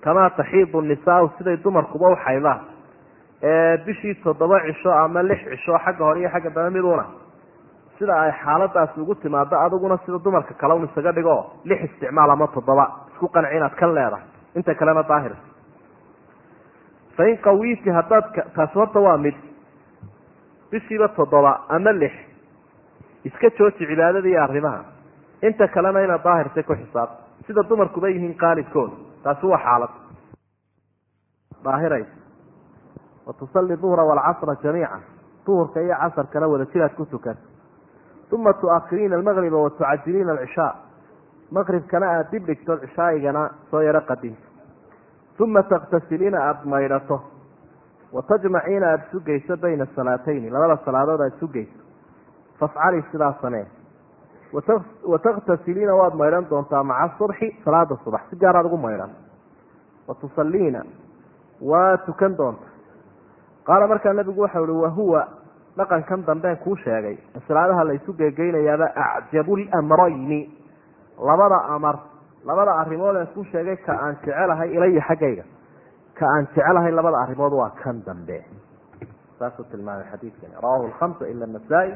kamaa taxiidu nisaau siday dumarkuba u xaydaan. Ee bishii toddoba cisho ama lix cisho xagga hore iyo xagga dambe miduna sida ay xaaladaasi ugu timaado adiguna sida dumarka kale un isaga dhigo lix isticmaal ama toddoba. Isku qanci inaad kan leedahay. Inta kalena daahir. Fain qawiiti haddaad taasi horta waa mid bishiiba toddoba ama lix. Iska jooji cibaadada iyo arrimaha. Inta kalena inaad daahirtay ku xisaab. Sida dumarkuba yihiin qaalibkooda taasi waa xaalad. Daahiraysa wa tusalli duhra waalcasra jamiica duhurka iyo casarkana wada jiraad ku tukan uma tuakhiriina almaqriba wa tucajiliina alcishaa maqribkana aada dib dhigto cishaa'igana soo yaro qadinto uma taktasiliina aada maydhato wa tajmaciina aada sugayso bayna salaatayni labada salaadood aada sugayso fafcali sidaa samee wa takhtasiliina waad maydhan doontaa maca subxi salaada subax si gaaraad ugu maydhan wa tusaliina waa tukan doonta qaala markaa nabigu waxau ihi wahuwa dhaqankan dambeen kuu sheegay. Salaadaha la isu geegeynayaaba acjabu lamrayni labada amar labada arrimood ee kuu sheegay ka aan jecelahay ilaya xaggayga. Ka aan jecelahay labada arrimood waa kan dambe. Saasuu tilmaamay xadiidkani rawahu lhamsa ila nasaa-i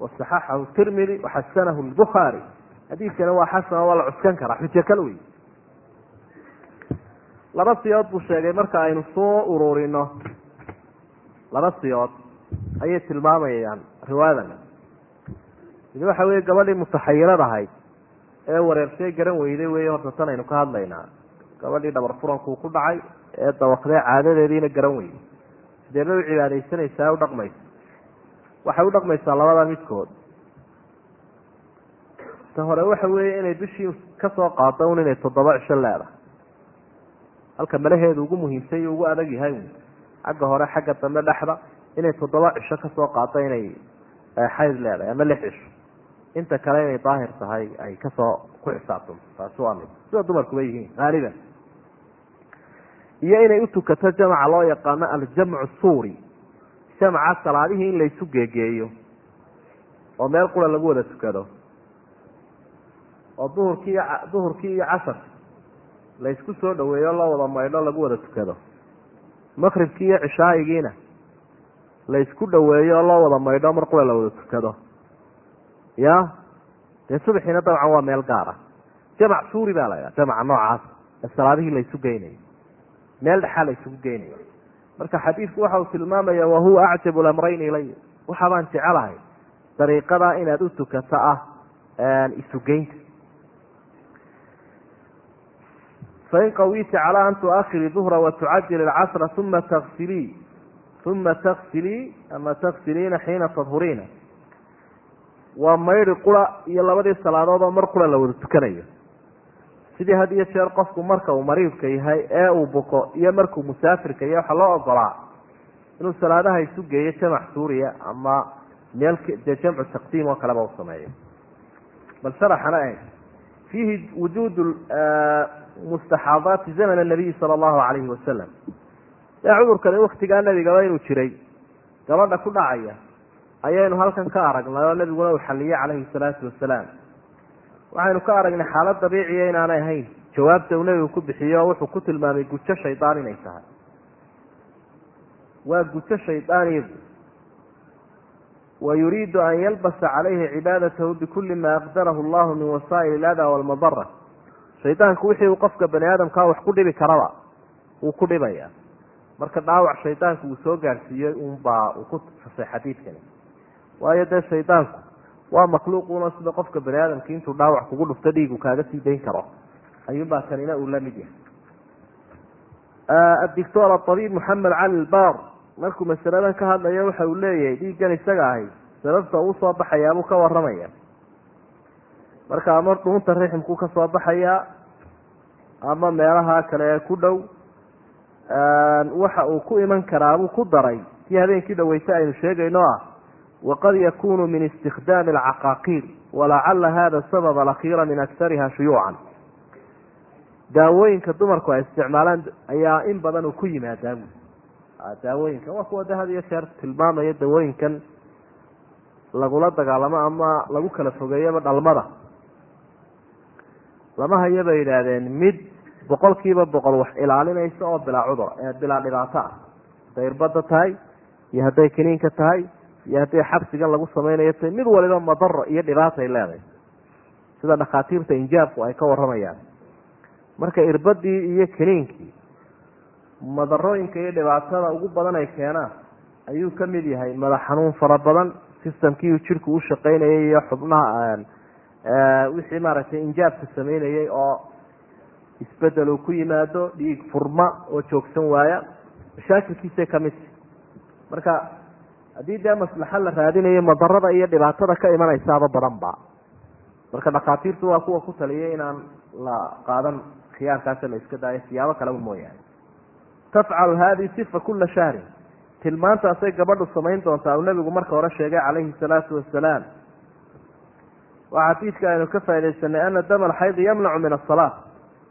wasaxaxahu tirmidi waxasanahu lbukhaari xadiidkani waa xasan waa la cuskan karaa xujo kal wey laba siyood buu sheegay marka aynu soo ururino. Laba siyood ayay tilmaamayaan riwaayadan. Mid waxa weye gabadhii mutaxayirad ahayd ee wareersay garan weyday wey horta tan aynu ka hadlaynaa. Gabadhii dhabar furankuu ku dhacay ee dawaqdee caadadeediina garan weyday. Sidee bay u cibaadaysanaysaa u dhaqmaysa? Waxay u dhaqmaysaa labada midkood. Ta hore waxa weeye inay bishii ka soo qaado un inay toddoba cisho leedahay. Halka malaheedu ugu muhiimsan iyo ugu adag yahay xagga hore xagga dambe dhexda inay toddoba cisho ka soo qaado inay xayd leedahay ama lix cisho. Inta kale inay daahir tahay ay ka soo ku xisaabtanto taasi waa mid. Sida dumarkuba yihiin haaliban iyo inay utukato jamca loo yaqaano aljamcu suuri. Jamca salaadihii in laysu geegeeyo. Oo meel qura lagu wada tukado. Oo duhurkii iyo duhurkii iyo casarka laysku soo dhaweeyo loo wada maydho lagu wada tukado. Maqribkii iyo cishaayigiina laysku dhaweeyo loo wada maydho mar qura la wada tukado. Ya? Dee subaxiina dabcan waa meel gaar ah. Jamac suuri baa la jamaca noocaas. Ee salaadihii laysu geynayo. Meel dhexaa laysugu geynayo. Marka xadiidku waxa uu tilmaamaya wahuwa acjabu lamrayni ilaya waxa baan jecelahay dariiqada inaad u tukato ah isugeynta fain qawiti calaa an tuakhiri duhra watucajil alcasra uma taksilii uma taksilii ama taksiliina xiina tadhuriina waa maydhi qura iyo labadii salaadood oo mar qura la wada tukanayo. Sidii had iyo jeer qofku marka uu mariidka yahay ee uu buko iyo markuu musaafirka yahay waxaa loo ogolaa inuu salaadaha isu geeyo jamac suuriya ama meel dee jamcu taqdiim oo kaleba u sameeyo. Bal sharaxana e fiihi wujuud mustaxaadaati zaman nabiyi sala allahu calayhi wasalam ee cudurkani waktigaa nebigaba inuu jiray gabadha ku dhacaya ayaynu halkan ka aragnay oo nebiguna uu xaliyey calayhi salaatu wasalaam. Waxaynu ka aragnay xaalad dabiiciya inaanay ahayn. Jawaabta uu nebigu ku bixiyo wuxuu ku tilmaamay gujo shaydaan inay tahay. Waa gujo shaydaaniyagu wa yuriidu an yalbasa calayhi cibaadatahu bikuli ma aqdarahu allahu min wasaa'il iladaa walmadara shaydaanku wixii uu qofka bani aadamkaa wax ku dhibi karaba wuu ku dhibaya marka dhaawac shaydaanku uu soo gaarsiiyey unbaa uu ku tusay xadiidkani. Waayo dee shaydaanku waa makhluuquna sida qofka bani aadamki intuu dhaawac kugu dhufto dhiigu kaaga sii dayn karo. Ayuunbaa kanina uu la mid yahay. Adictor abiib moxamed cali lbar markuu masaladan ka hadlayo waxa uu leeyahay dhiiggan isaga ahay sababta uu soo baxayaa buu ka waramaya marka ama dhuunta riximkuu ka soo baxayaa ama meelaha kale ee ku dhow waxa uu ku iman karaabuu ku daray. Tii habeenkii dhaweyse aynu sheegayno ah waqad yakunu min istikdaami alcaqaaqiir walacala hada sabab alakhiira min aktariha shuyuucan. Daawooyinka dumarku ay isticmaalaan ayaa in badan uu ku yimaadaa bu daawooyinkan waa kuwa de had iyo jeer tilmaamaya dawooyinkan lagula dagaalamo ama lagu kala fogeeyaba dhalmada. Lama hayo bay yidhaahdeen mid boqol kiiba boqol wax ilaalinaysa oo bilaa cudur bilaa dhibaato ah. Hadday irbada tahay iyo hadday kiniinka tahay iyo haddii xabsigan lagu samaynayo ta mid waliba madaro iyo dhibaatay leedahay. Sida dhakhaatiirta injaabku ay ka waramayaan marka irbadii iyo kiniinkii madarooyinka iyo dhibaatada ugu badan ay keenaan ayuu ka mid yahay madax xanuun fara badan systemkii jirku u shaqaynayay iyo xubnaha wixii maaragtay injaabka sameynayay oo isbeddel uu ku yimaado dhiig furma oo joogsan waaya mashaakilkiisay ka mid marka haddii dee maslaxa la raadinayo madarada iyo dhibaatada ka imanaysaaba badan ba. Marka dhakhaatiirtu waa kuwa ku taliyay inaan la qaadan khiyaarkaas la iska daayo siyaabo kaleba mooyaane. Tafcalu hadihi sifa kula shahrin. Tilmaantaasay gabadhu samayn doontaa uu nabigu marka hore sheegay calayhi salaatu wasalaam waa xadiidka aynu ka faa'idaysanay ana dama alxaydi yamnacu min asalaat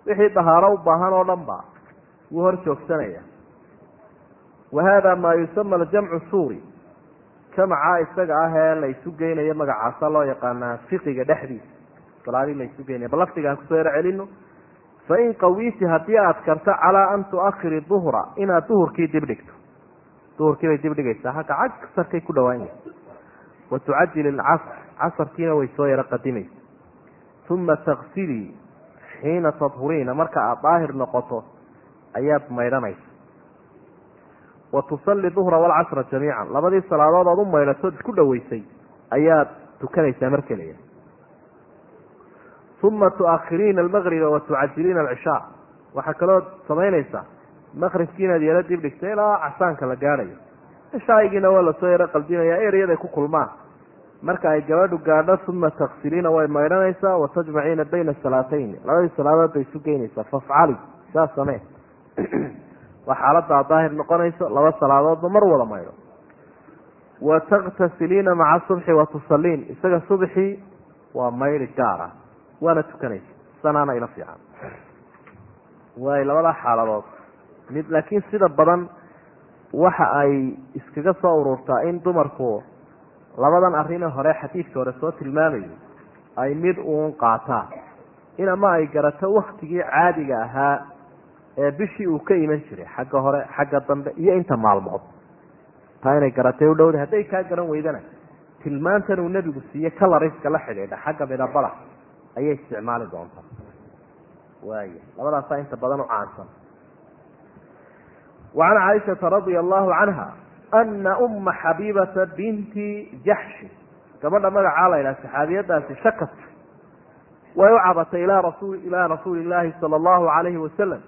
wixii dahaaro u baahan oo dhan ba wuu hor joogsanaya. Wa hada maa yusama aljamcu suuri. Jamca isaga ah ee la isu geynayo magacaasa loo yaqaanaa fiqiga dhexdiisa. Salaadii la isu geynaya bal laftiga aan ku soo yaro celino fain qawiti haddii aad karto calaa an tuakhiri duhra inaad duhurkii dib dhigto. Duhurkii bay dib dhigaysaa. Halka casarkay ku dhawaan yahay wa tucajil ilcasr casarkiina way soo yaro qadimaysa uma taksilii xiina tadhuriina marka aada daahir noqoto ayaad maydhanaysa wa tusalli duhra walcasra jamiican. Labadii salaadood ood u maydhatood isku dhaweysay ayaad tukanaysaa mar keliya. Uma tuakhiriina almaqriba wa tucajiliina alcishaa waxaa kaloo samaynaysaa maqribkii inaad yaro dib dhigta ilaa casaanka la gaadhayo. Cishaayigiina waa la soo yaro qaldinayaa eryaday ku kulmaan marka ay gabadhu gaadho uma taksiliina way maydhanaysaa wa tajmaciina bayna salaatayn. Labadii salaadood bay isu geynaysaa fafcali saas samee. Waa xaalada ad daahir noqonayso laba salaadoodba mar wada maydho. Wa taktasiliina maca subxi wa tusaliin isaga subxii waa mayri gaara waana tukanaysa. Sanaana ila fiican. Waay labadaa xaaladood. Mid laakiin sida badan waxa ay iskaga soo ururtaa in dumarku labadan arine hore xadiidka hore soo tilmaamayay ay mid uun qaataan in ama ay garato waktigii caadiga ahaa ee bishii uu ka iman jiray xagga hore xagga dambe iyo inta maalmood. Taa inay garatay u dhowda hadday kaa garan weydana tilmaantan uu nebigu siiye kalariska la xidhiidha xagga midabada ayay isticmaali doontaa. Waaya labadaasaa inta badan u caansan. Wa can caaishata radia allahu canha ana uma xabiibata binti jaxshi gabadha magacaa la yidhaha saxaabiyadaasi shakat way u cabatay ilaa rasuuli illaahi sala allahu calayhi wasalam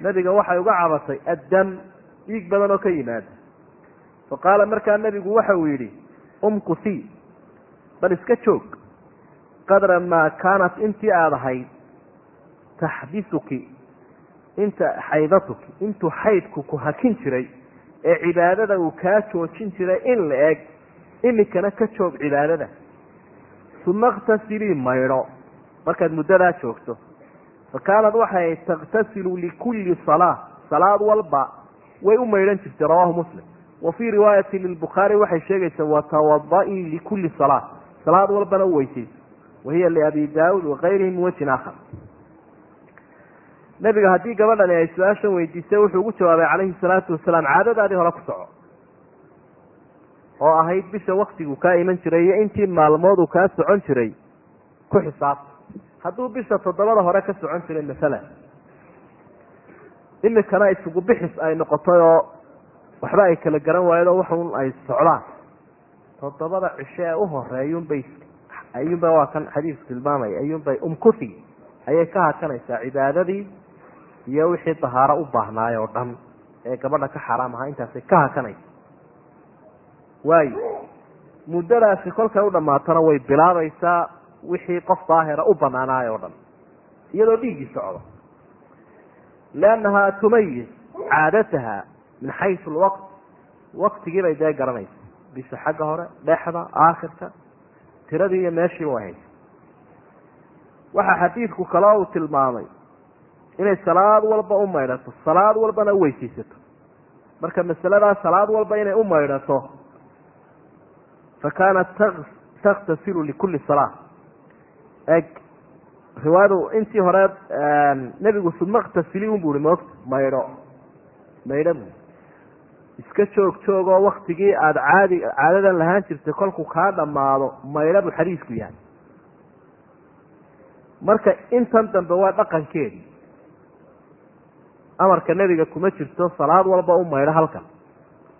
nabiga waxay uga cabatay addam dhiig badan oo ka yimaada fa qaala markaa nebigu waxa uu yidhi umkusi bal iska joog qadra maa kaanat intii aada ahayd taxbisuki inta xaydatuki intuu xaydku ku hakin jiray ee cibaadada uu kaa joojin jiray in la eg imikana ka joog cibaadada. Uma اktasilii maydho markaad muddadaa joogto. Fa kaanad waxay takhtasilu likulli salaa salaad walba way u maydhan jirtay rawahu muslim. Wa fii riwaayati lilbukhaari waxay sheegaysaa watawada-ii likulli salaa salaad walbana u weysayso wahiya liabi daauud wakayrihi min wajhin aakhar nebiga haddii gabadhani ay su'aashan weydiisay wuxuu ugu jawaabay calayhi salaatu wasalaam caadadaadii hore ku soco. Oo ahayd bisha waktigu kaa iman jiray iyo intii maalmood uu kaa socon jiray ku xisaabta hadduu bisha toddobada hore ka socon jiray masalan imikana isugu bixis ay noqotay oo waxba ay kala garan waayeen oo waxun ay socdaan. Toddobada cisho ee u horeeyunbay ayuunba waa kan xadiisku tilmaamaya ayuunbay umkuthi ayay ka hakanaysaa cibaadadii iyo wixii dahaaro u baahnaay oo dhan ee gabadha ka xaraam ahaa intaasay ka hakanaysa waayo muddadaasi kolkay u dhammaatana way bilaabaysaa wixii qof daahira u banaanaay oo dhan iyadoo dhiiggii socdo. Liannahaa tumayis caadataha min xaysu lwaqt waktigii bay dee garanaysa bisha xagga hore dhexda aakhirka tiradii iyo meeshiiba way haysa waxaa xadiidku kaloo uu tilmaamay inay salaad walba u maydhato salaad walbana u weysaysato. Marka masaladaa salaad walba inay u maydhato fa kaanat takhtasilu likulli salaa eg riwaayadu intii hore nebigu suma ktasili un bu i moogta maydho maydho bu iska joog joog oo waktigii aada caadi caadadan lahaan jirtay kolku kaa dhammaado maydha buu xadiisku yahay. Marka intan dambe waa dhaqankeedii amarka nebiga kuma jirto salaad walba u maydho halkan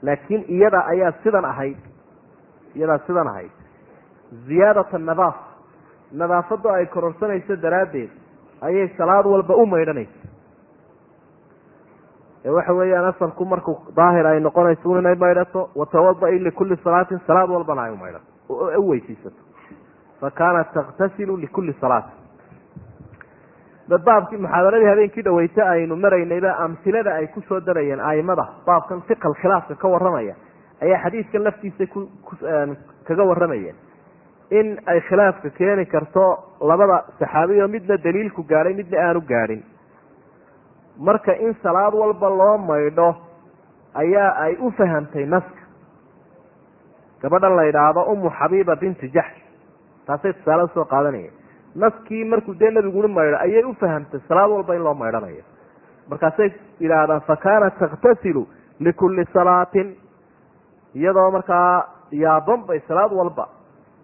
laakiin iyada ayaa sidan ahayd iyadaa sidan ahayd. Ziyaadat anadaafa nadaafadu ay kororsanayso daraaddeed ayay salaad walba u maydhanaysa. Ee waxa weeyaan asalku markuu daahir ay noqonayso inay maydhato watawada-i likulli salaatin salaad walbana ay umaydhato u weysiisato fa kaanat taktasilu likulli salaatin baabkii muxaadaradii habeenkii dhaweyta aynu maraynayba amhilada ay ku soo darayeen aimada baabkan fiqal khilaafka ka waramaya ayaa xadiidkan laftiisa ku kaga waramayeen in ay khilaafka keeni karto labada saxaabiyo midna daliilku gaadhay midna aanu gaadhin marka in salaad walba loo maydho ayaa ay u fahamtay naska. Gabadhan la yidhaahdo umu xabiiba binti jaxsh taasay tusaale u soo qaadanayeen naskii markuu dee nabiguna maydho ayay u fahamtay salaad walba in loo maydhanayo. Markaasay yidhaahdaan fa kaanat takhtasilu likulli salaatin. Iyadoo markaa yaaban bay salaad walba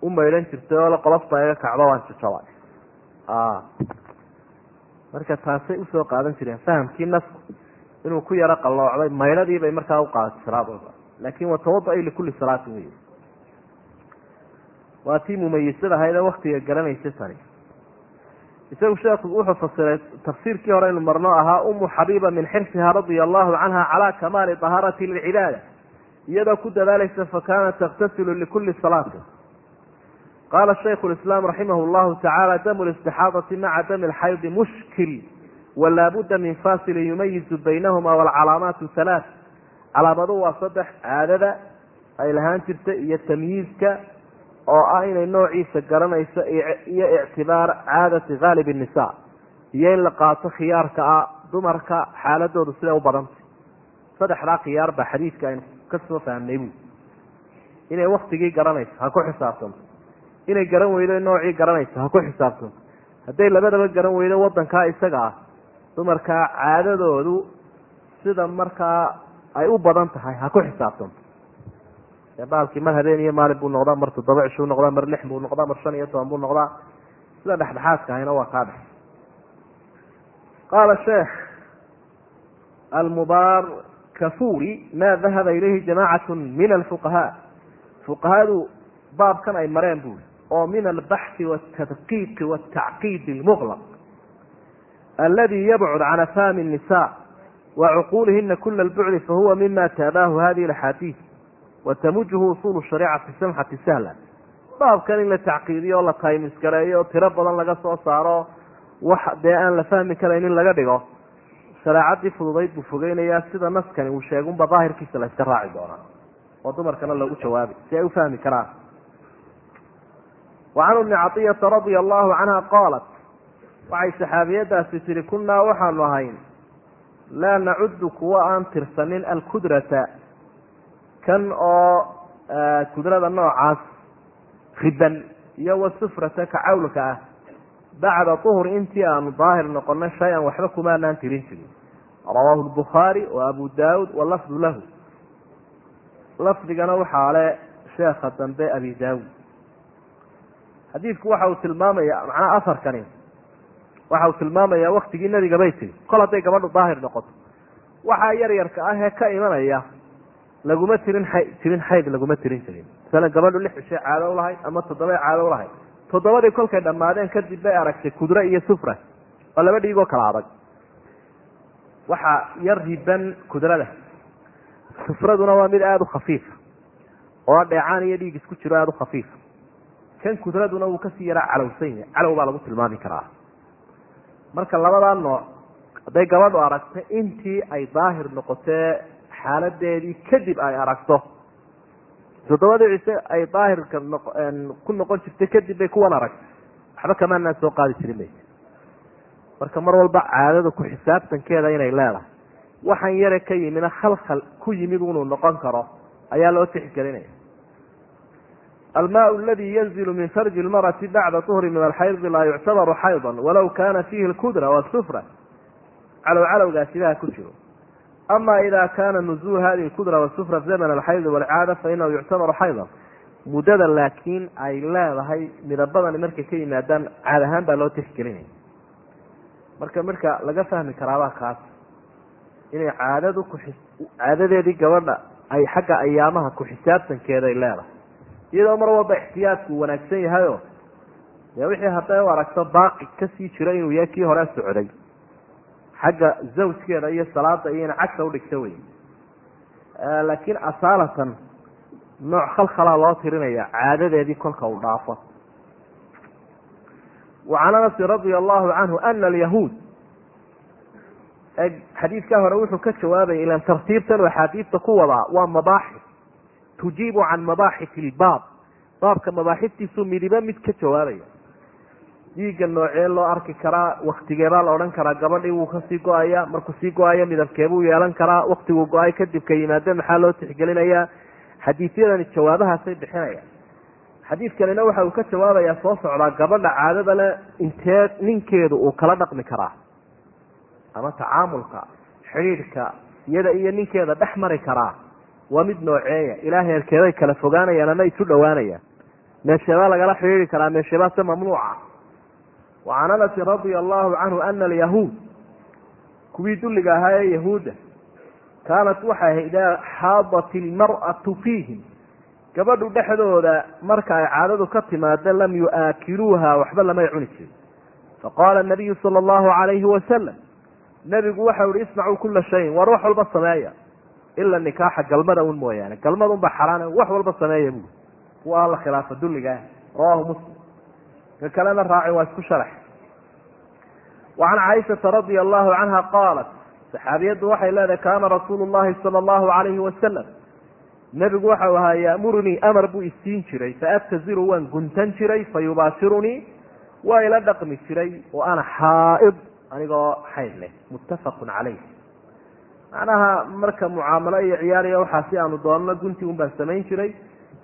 u maydhan jirtay oo qolofba iga kacdo waan jajaba marka taasay u soo qaadan jireen fahamkii nasku inuu ku yaro qalloocday maydhadii bay markaa uqaadatay salaad walba. Laakin watawada-i likulli salaatin wey waa tii mumayisad ahaydee waktiga garanaysa tani isagu sheekhu wuxuu fasiray tafsiirkii hore inu marno ahaa umu xabiiba min xirsiha radia allahu canha calaa kamaali dahaarati lilcibaada iyadoo ku dadaalaysa fakanat taktasilu likulli salaatin qaala shaykhu lislaam raximah llahu tacaala damu listixaadati maca dami lxaydi mushkil walaa budda min fasilin yumayizu baynahuma walcalaamaatu halaath calaamadu waa saddex caadada ay lahaan jirta iyo tamyiizka oo ah inay noociisa garanayso iyo ictibaar caadati haalib nisa iyo in la qaato khiyaarka ah dumarka xaaladoodu siday u badantay. Saddexdaa khiyaar baa xadiidka aynu ka soo fahmnay bu inay waktigii garanayso ha ku xisaabtanto inay garan weydo noocii garanayso ha ku xisaabtanto hadday labadaba garan weydo wadankaa isaga ah. Dumarkaa caadadoodu sida markaa ay u badan tahay ha ku xisaabtanto baalkii mar habeen iyo maalin buu noqdaa mar toddoba cishuu noqdaa mar lix buu noqdaa mar shan iyo toban buu noqdaa. Sida dhexdhexaadka ahayna waa kaa dhex. Qaala sheekh almubaar kafuri ma dahaba ilayhi jamacatu min alfuqahaa? Fuqahadu baabkan ay mareen bui oo min albaxthi waltadqiiqi waltacqiid lmuqlaq aladi yabcud can afhami الnisa wacuqulihina kula lbucdi fahuwa mima taabaahu hadihi axaadiid watamujuhu usuulu shariicati samxati sahla baabkan in la tacqiidiyo oo la taymisgareeyo oo tiro badan laga soo saaro wax dee aan la fahmi karayn in laga dhigo shareecadii fududayd buu fogeynayaa sida naskani uu sheegunba daahirkiisa la iska raaci doonaa oo dumarkana loogu jawaabay si ay u fahmi karaan wacan ummi caiyata radia allahu canha qaalat waxay saxaabiyadaasi tihi kunnaa waxaanu ahayn laa nacudu kuwa aan tirsanin alkudrata kan oo kudrada noocaas riban iyo wasufrata ka cawlka ah. Bacda uhri intii aanu daahir noqonay shay-an waxba kumaanaan tirin jirin. Rawaahu lbukhaari wa abu daawud walafdu lahu. Lafdigana waxaa le sheekha dambe abi daawud. Xadiidku waxa uu tilmaamaya macnaha afarkani waxa uu tilmaamaya waktigii nabiga bay tiri kol hadday gabadhu daahir noqoto. Waxaa yar yarka ah ee ka imanaya laguma tirin tirin xayd laguma tirin jirin masalan gabadhu lix cishay caado ulahayd ama toddobay caado ulahayd toddobadii kolkay dhammaadeen kadib bay aragtay kudre iyo sufra oo laba dhiigoo kala adag. Waxaa yar riban kudrada sufraduna waa mid aada u khafiifa oo dheecaan iyo dhiig isku jiro aada u khafiifa kan kudraduna wuu ka sii yaraa calowsan yahay calow baa lagu tilmaami karaa. Marka labadaa nooc hadday gabadhu aragta intii ay daahir noqotee xaaladeedii kadib ay aragto. Toddobadii cise ay daahirka ku noqon jirtay kadib bay kuwan aragtay. Waxba kamaanaan soo qaadi jirin bay. Marka mar walba caadada ku xisaabtankeeda inay leedahay. Waxaan yare ka yimina khalkhal ku yimid inuu noqon karo ayaa loo tixgelinaya almaau aladi yanzilu min farji lmarati bacda uhri min alxaydi laa yuctabaru xaydan walaw kana fiihi lkudra wasufra calow calowgaasibaha ku jiro ama ida kana nuzuul hadihi kudra wasufra zaman alxayd walcaada fainahu yuctabaru xaydan muddada laakiin ay leedahay midabadani markay ka yimaadaan caad ahaan baa loo tixgelinaya marka marka laga fahmi karaabaa kaas inay caadadu ku caadadeedii gabadha ay xagga ayaamaha ku xisaabtankeeda ay leedahay iyadoo mar walba ixtiyaadku wanaagsan yahayo dee wixii hadday u aragto baaqi ka sii jira inuu yahay kii hore socday xagga zawjkeeda iyo salaada iyo ina cagsa udhigta wey laakiin asaalatan nooc khalkhalaa loo tirinaya caadadeedii kolka uu dhaafo. Wacan anasi radia allahu canhu ana alyahuud xadiidkaa hore wuxuu ka jawaabaya ilan tartiibtan axaadiista ku wadaa waa mabaaxif tujiibu can mabaaxif ilbaab baabka mabaaxiftiisu midiba mid ka jawaabaya dhiigga noocee loo arki karaa waktigeebaa la odhan karaa gabadhii wuu ka sii go'aya markuu sii go'ayo midabkeebuu yeelan karaa waktiguu go'ay kadib ka yimaade maxaa loo tixgelinayaa? Xadiisyadani jawaabahaasay bixinaya xadiidkanina waxa uu ka jawaabayaa soo socdaa gabadha caadada le intee ninkeedu uu kala dhaqmi karaa. Ama tacaamulka xidhiidhka iyada iyo ninkeeda dhex mari karaa waa mid nooceeya. Ilaa heerkeeday kala fogaanayaan ama isu dhowaanayaan. Meesheebaa lagala xidhiidhi karaa meesheebaa se mamnuuca wacan anasin radia allahu canhu ana alyahuud kuwii dulliga ahaa ee yahuudda kaanat waxay ahayd idaa xaadat ilmar'atu fiihim gabadhu dhexdooda marka ay caadadu ka timaado lam yu'aakiluuha waxba lamay cuni jirin. Faqaala nabiyu sala allahu calayhi wasalam nebigu waxau ihi ismacuu kula shayin war wax walba sameeya ila nikaaxa galmada un mooyaane galmada unba xaraan wax walba sameeya bui kuwa alla khilaafa dulligaah rawahu muslim ka kalena raaci waa isku sharax. Wacan caaishata radia allahu canha qaalat saxaabiyaddu waxay leedahay kaana rasuulu llahi sala allahu calayhi wasalam nebigu waxau ahaa ya'murunii amar buu isiin jiray faabtaziru waan guntan jiray fayubaashirunii waa ila dhaqmi jiray wa ana xaaid anigoo xayd leh. Muttafaqun calayh. Macnaha marka mucaamalo iyo ciyaariya waxaa si aanu doonno gunti un baan samayn jiray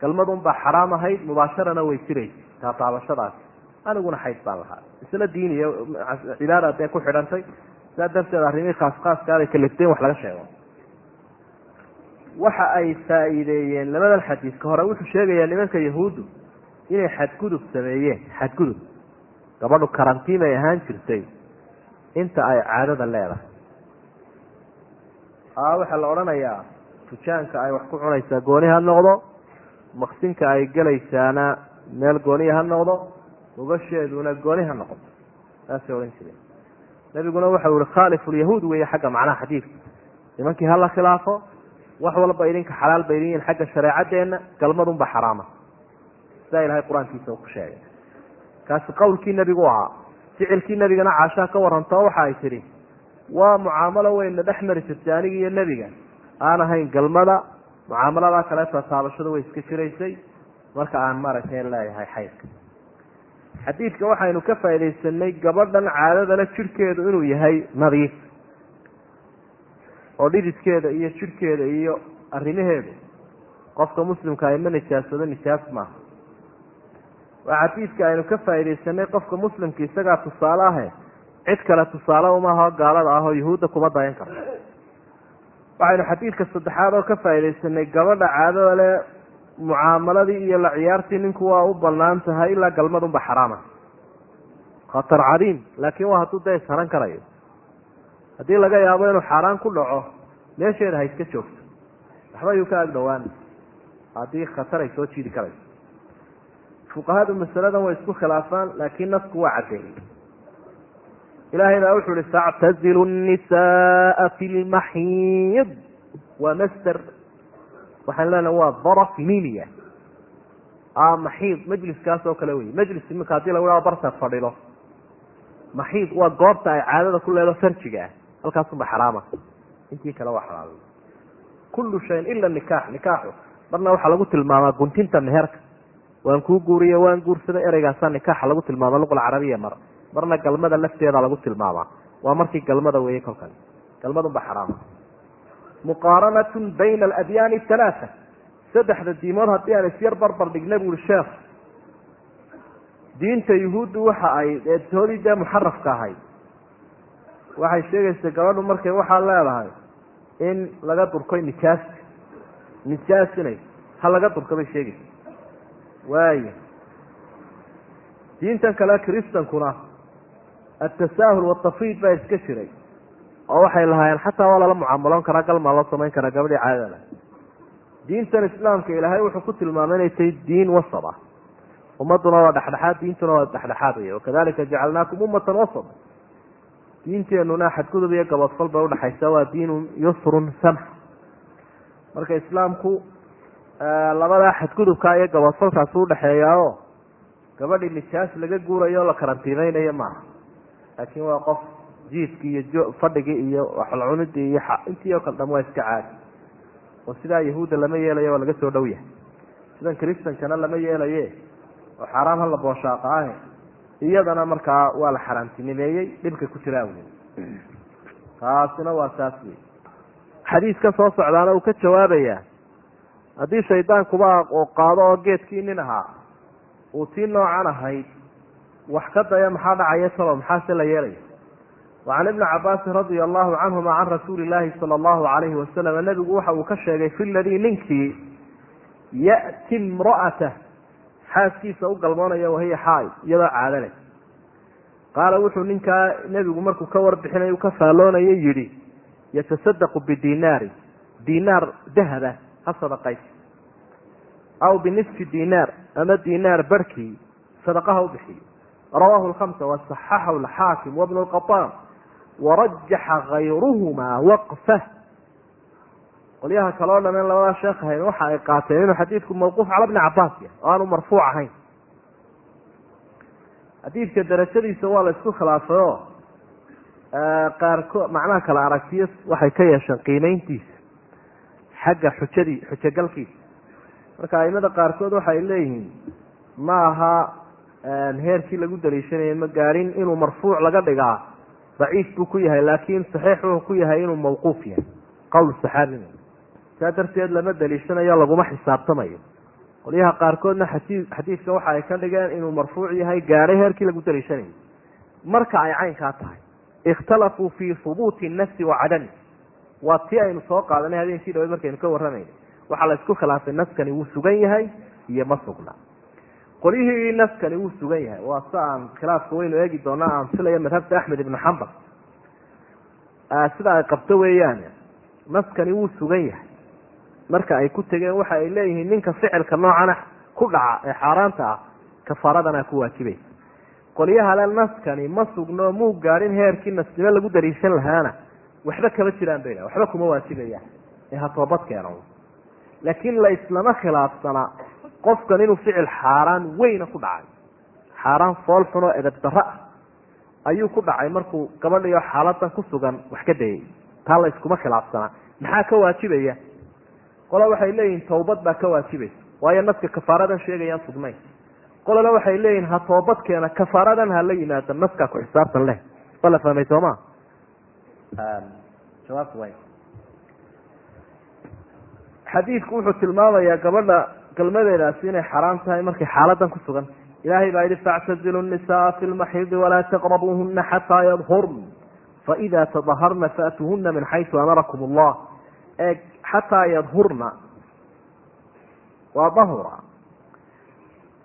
galmad un xaraam ahayd mubaasharana way jiraysa taataabashadaas aniguna xayd baan lahaa. Isla diin iyo cibaada dee ku xidhantay saa darteed arrimihii khaas khaaskaaday kalifteen wax laga sheego. Waxa ay faa'iideeyeen labadan xadiis ka hore wuxuu sheegayaa nimanka yahuuddu inay xadgudub sameeyeen xadgudub. Gabadhu karantiin ay ahaan jirtay inta ay caadada leedahay. A waxaa la odhanayaa tujaanka ay wax ku cunaysaa gooni ha noqdo maqsinka ay gelaysaana meel gooniya ha noqdo mugasheeduna gooni ha noqoto. Saasay odhan jireen. Nebiguna waxau ihi khaalifu lyahuud weeye xagga macnaha xadiidka. Nimankii hala khilaafo wax walba idinka xalaal bay idin yihiin xagga shareecadeenna galmadunba xaraama. Sidaa ilahay qur'aankiisa uu ku sheegay. Kaasi qowlkii nebigu ahaa ficilkii nebigana caashaa ka warranto waxa ay tidhi waa mucaamalo weyna dhex mari jirtay anigi iyo nebiga. Aan ahayn galmada mucaamaladaa kaleeta taabashada way iska jiraysay. Marka aan maaragtay leeyahay xaydka xadiidka waxaynu ka faaidaysanay gabadhan caadadale jirhkeedu inuu yahay nadiif oo dhididkeeda iyo jirhkeeda iyo arrimaheedu. Qofka muslimka ay ma nijaasado nijaas maaha. Waa xadiidka aynu ka faaidaysanay qofka muslimka isagaa tusaale ahe cid kale tusaale umaahao gaalada ah oo yuhuudda kuma dayan karto waxaynu xadiidka saddexaad oo ka faaidaysanay gabadha caadada le mucaamaladii iyo la ciyaartii ninku waa u bannaan tahay ilaa galmadunba xaraama. Khatar cadiim laakiin waa hadduu dee isharan karayo. Haddii laga yaabo inuu xaaraan ku dhaco meesheeda ha iska joogto. Waxba ayuu ka ag dhowaan. Haddii khatar ay soo jiidi karayso. Fuqahadu masaladan way isku khilaafaan laakiin nasku waa caddeeyey ilahay baa wuxu uhi factazilu nisaaa fi lmaxiid waa master waxaan leenaha waa daraf mimiya maxiid majliskaas oo kale wey majlis iminka haddii lagu haha barta fadhilo. Maxiid waa goobta ay caadada ku leedo farjiga ah. Halkaasunba xaraama. Intii kale waa xalaal. Kullu shayin ila nikaax nikaaxu. Marna waxaa lagu tilmaamaa guntinta meherka. Waan kuu guuriye waan guursaday ereygaasaa nikaaxa lagu tilmaama luqal carabiya mar. Marna galmada lafteeda lagu tilmaamaa. Waa markii galmada weeyey kolkan. Galmadunba xaraama muqaaranatun bayna aladyaani halaaa saddexda diimood haddii aan isyar barbar dhigna bu uhi sheekh diinta yuhuuddu waxa ay eetoodii dee muxarafka ahayd. Waxay sheegaysa gabadhu markay waxaa leedahay in laga durkoy nijaasta nijaas inay ha laga durka bay sheegaysa. Waaya diintan kale kristankuna atasaahul watafriid baa iska jiray oo waxay lahaayeen xataa waa lala mucaamaloon karaa galmaa loo samayn karaa gabadhii caadada. Diintan islaamka ilaahay wuxuu ku tilmaamay diin wasad ah ummaduna waa dhexdhexaad diintuna waa dhexdhexaad wey wakadalika jacalnaakum ummatan wasada diinteenuna xadgudub iyo gabadfal bay udhexaysa waa diinun yusrun samx. Marka islaamku labadaa xadgudubkaa iyo gabadfalkaasi udhexeeyaao gabadhii nijaas laga guurayo o la karantiimeynayo maaha. Laakiin waa qof jiifkii iyo fadhigii iyo waxlacunidii iyo intii oo kale dham waa iska caadi. Oo sidaa yahuudda lama yeelayo waa laga soo dhow yahay. Sidan kristankana lama yeelaye oo xaaraam hala booshaaqo ah iyadana markaa waa la xaaraantinimeeyey dhibka ku jira awgeed. Taasina waa saas wey xadiiska soo socdaana uu ka jawaabayaa haddii shaydaankuba oo qaado oo geedkii nin ahaa uu tii noocan ahayd wax ka daya maxaa dhacaya talo maxaase la yeelaya wacan ibni cabaasin radia allahu canhuma can rasuuli illaahi sala allahu alayhi wasalam nebigu waxa uu ka sheegay fi ladii ninkii ya'ti imra'atah xaaskiisa u galmoonaya wahiya xaaid iyadoo caado leh qaala wuxuu ninkaa nebigu markuu ka warbixinay u ka faalloonaya yidhi yatasadaqu bidinaari dinaar dahaba ha sadaqays. Aw binisfi dinaar ama dinaar barhkii sadaqaha u bixiyo. Rawaahu lkhamsa wasaxaxahu alxaakim wabnu lqataan warajaxa kayruhumaa waqfah qolyaha kale o labadaa sheekh ahayn waxa ay qaateen inuu xadiidku mawquuf cala bni cabaas yahay oo aanu marfuuc ahayn xadiidka darajadiisa waa la isku khilaafay oo qaarkood macnaha kale aragtiyo waxay ka yeesheen qiimeyntiisa xagga xujadii xujogalkiisa marka aimada qaarkood waxay leeyihiin ma aha heerkii lagu daliishanayay ma gaadhin inuu marfuuc laga dhigaa daciif buu ku yahay laakiin saxiix wuxuu ku yahay inuu mawquuf yahay qowl saxaabi saa darteed lama daliishanayo laguma xisaabtamayo. Qolyaha qaarkoodna xadii xadiidka waxa ay ka dhigeen inuu marfuuc yahay gaadhay heerkii lagu daliishanayo marka ay caynkaa tahay ikhtalafuu fii hubuuti nafsi wa cadami waa tii aynu soo qaadanay habeenkii dhaweyd markaynu ka warramayna waxaa la isku khilaafay naskani wuu sugan yahay iyo ma sugna qolyihii naskani wuu sugan yahay. Waa si aan khilaafka waynu eegi doonaa aan filaya madhabta axmed ibnu xambal sida ay qabto weeyaan naskani wuu sugan yahay. Marka ay ku tegeen waxa ay leeyihiin ninka ficilka noocana ku dhaca ee xaaraanta ah kafaaradana ku waajibaysa qolyahale naskani ma sugno muu gaadhin heerkii nasnimo lagu dariishan lahaana. Waxba kama jiraan bay waxba kuma waajibayaan ee ha toobad keeno. Laakiin la islama khilaafsana qofkan inuu ficil xaaraan weyna ku dhacay. Xaaraan fool xun oo edab darro ah. Ayuu ku dhacay markuu gabadhiyo xaaladan ku sugan wax ka dayay. Taa la iskuma khilaafsanaa maxaa ka waajibaya? Qola waxay leeyihiin tawbad baa ka waajibaysa waayo naska kafaaradan sheegayaan sugnayn qolana waxay leeyihiin ha toobad keena kafaaradan ha la yimaado naskaa ku xisaabtan leh. Waa la fahmay sooma jawaabta way. Xadiidku wuxuu tilmaamayaa gabadha galmadeedaasi inay xaraam tahay markay xaaladan ku sugan. Ilahay baa yihi factazilu nisaa fi lmaxiidi walaa taqrabuuhuna xataa yadhurn. Faida tadaharna faatuhuna min xaysu amarakum allah ee xataa yadhurna waa dahura.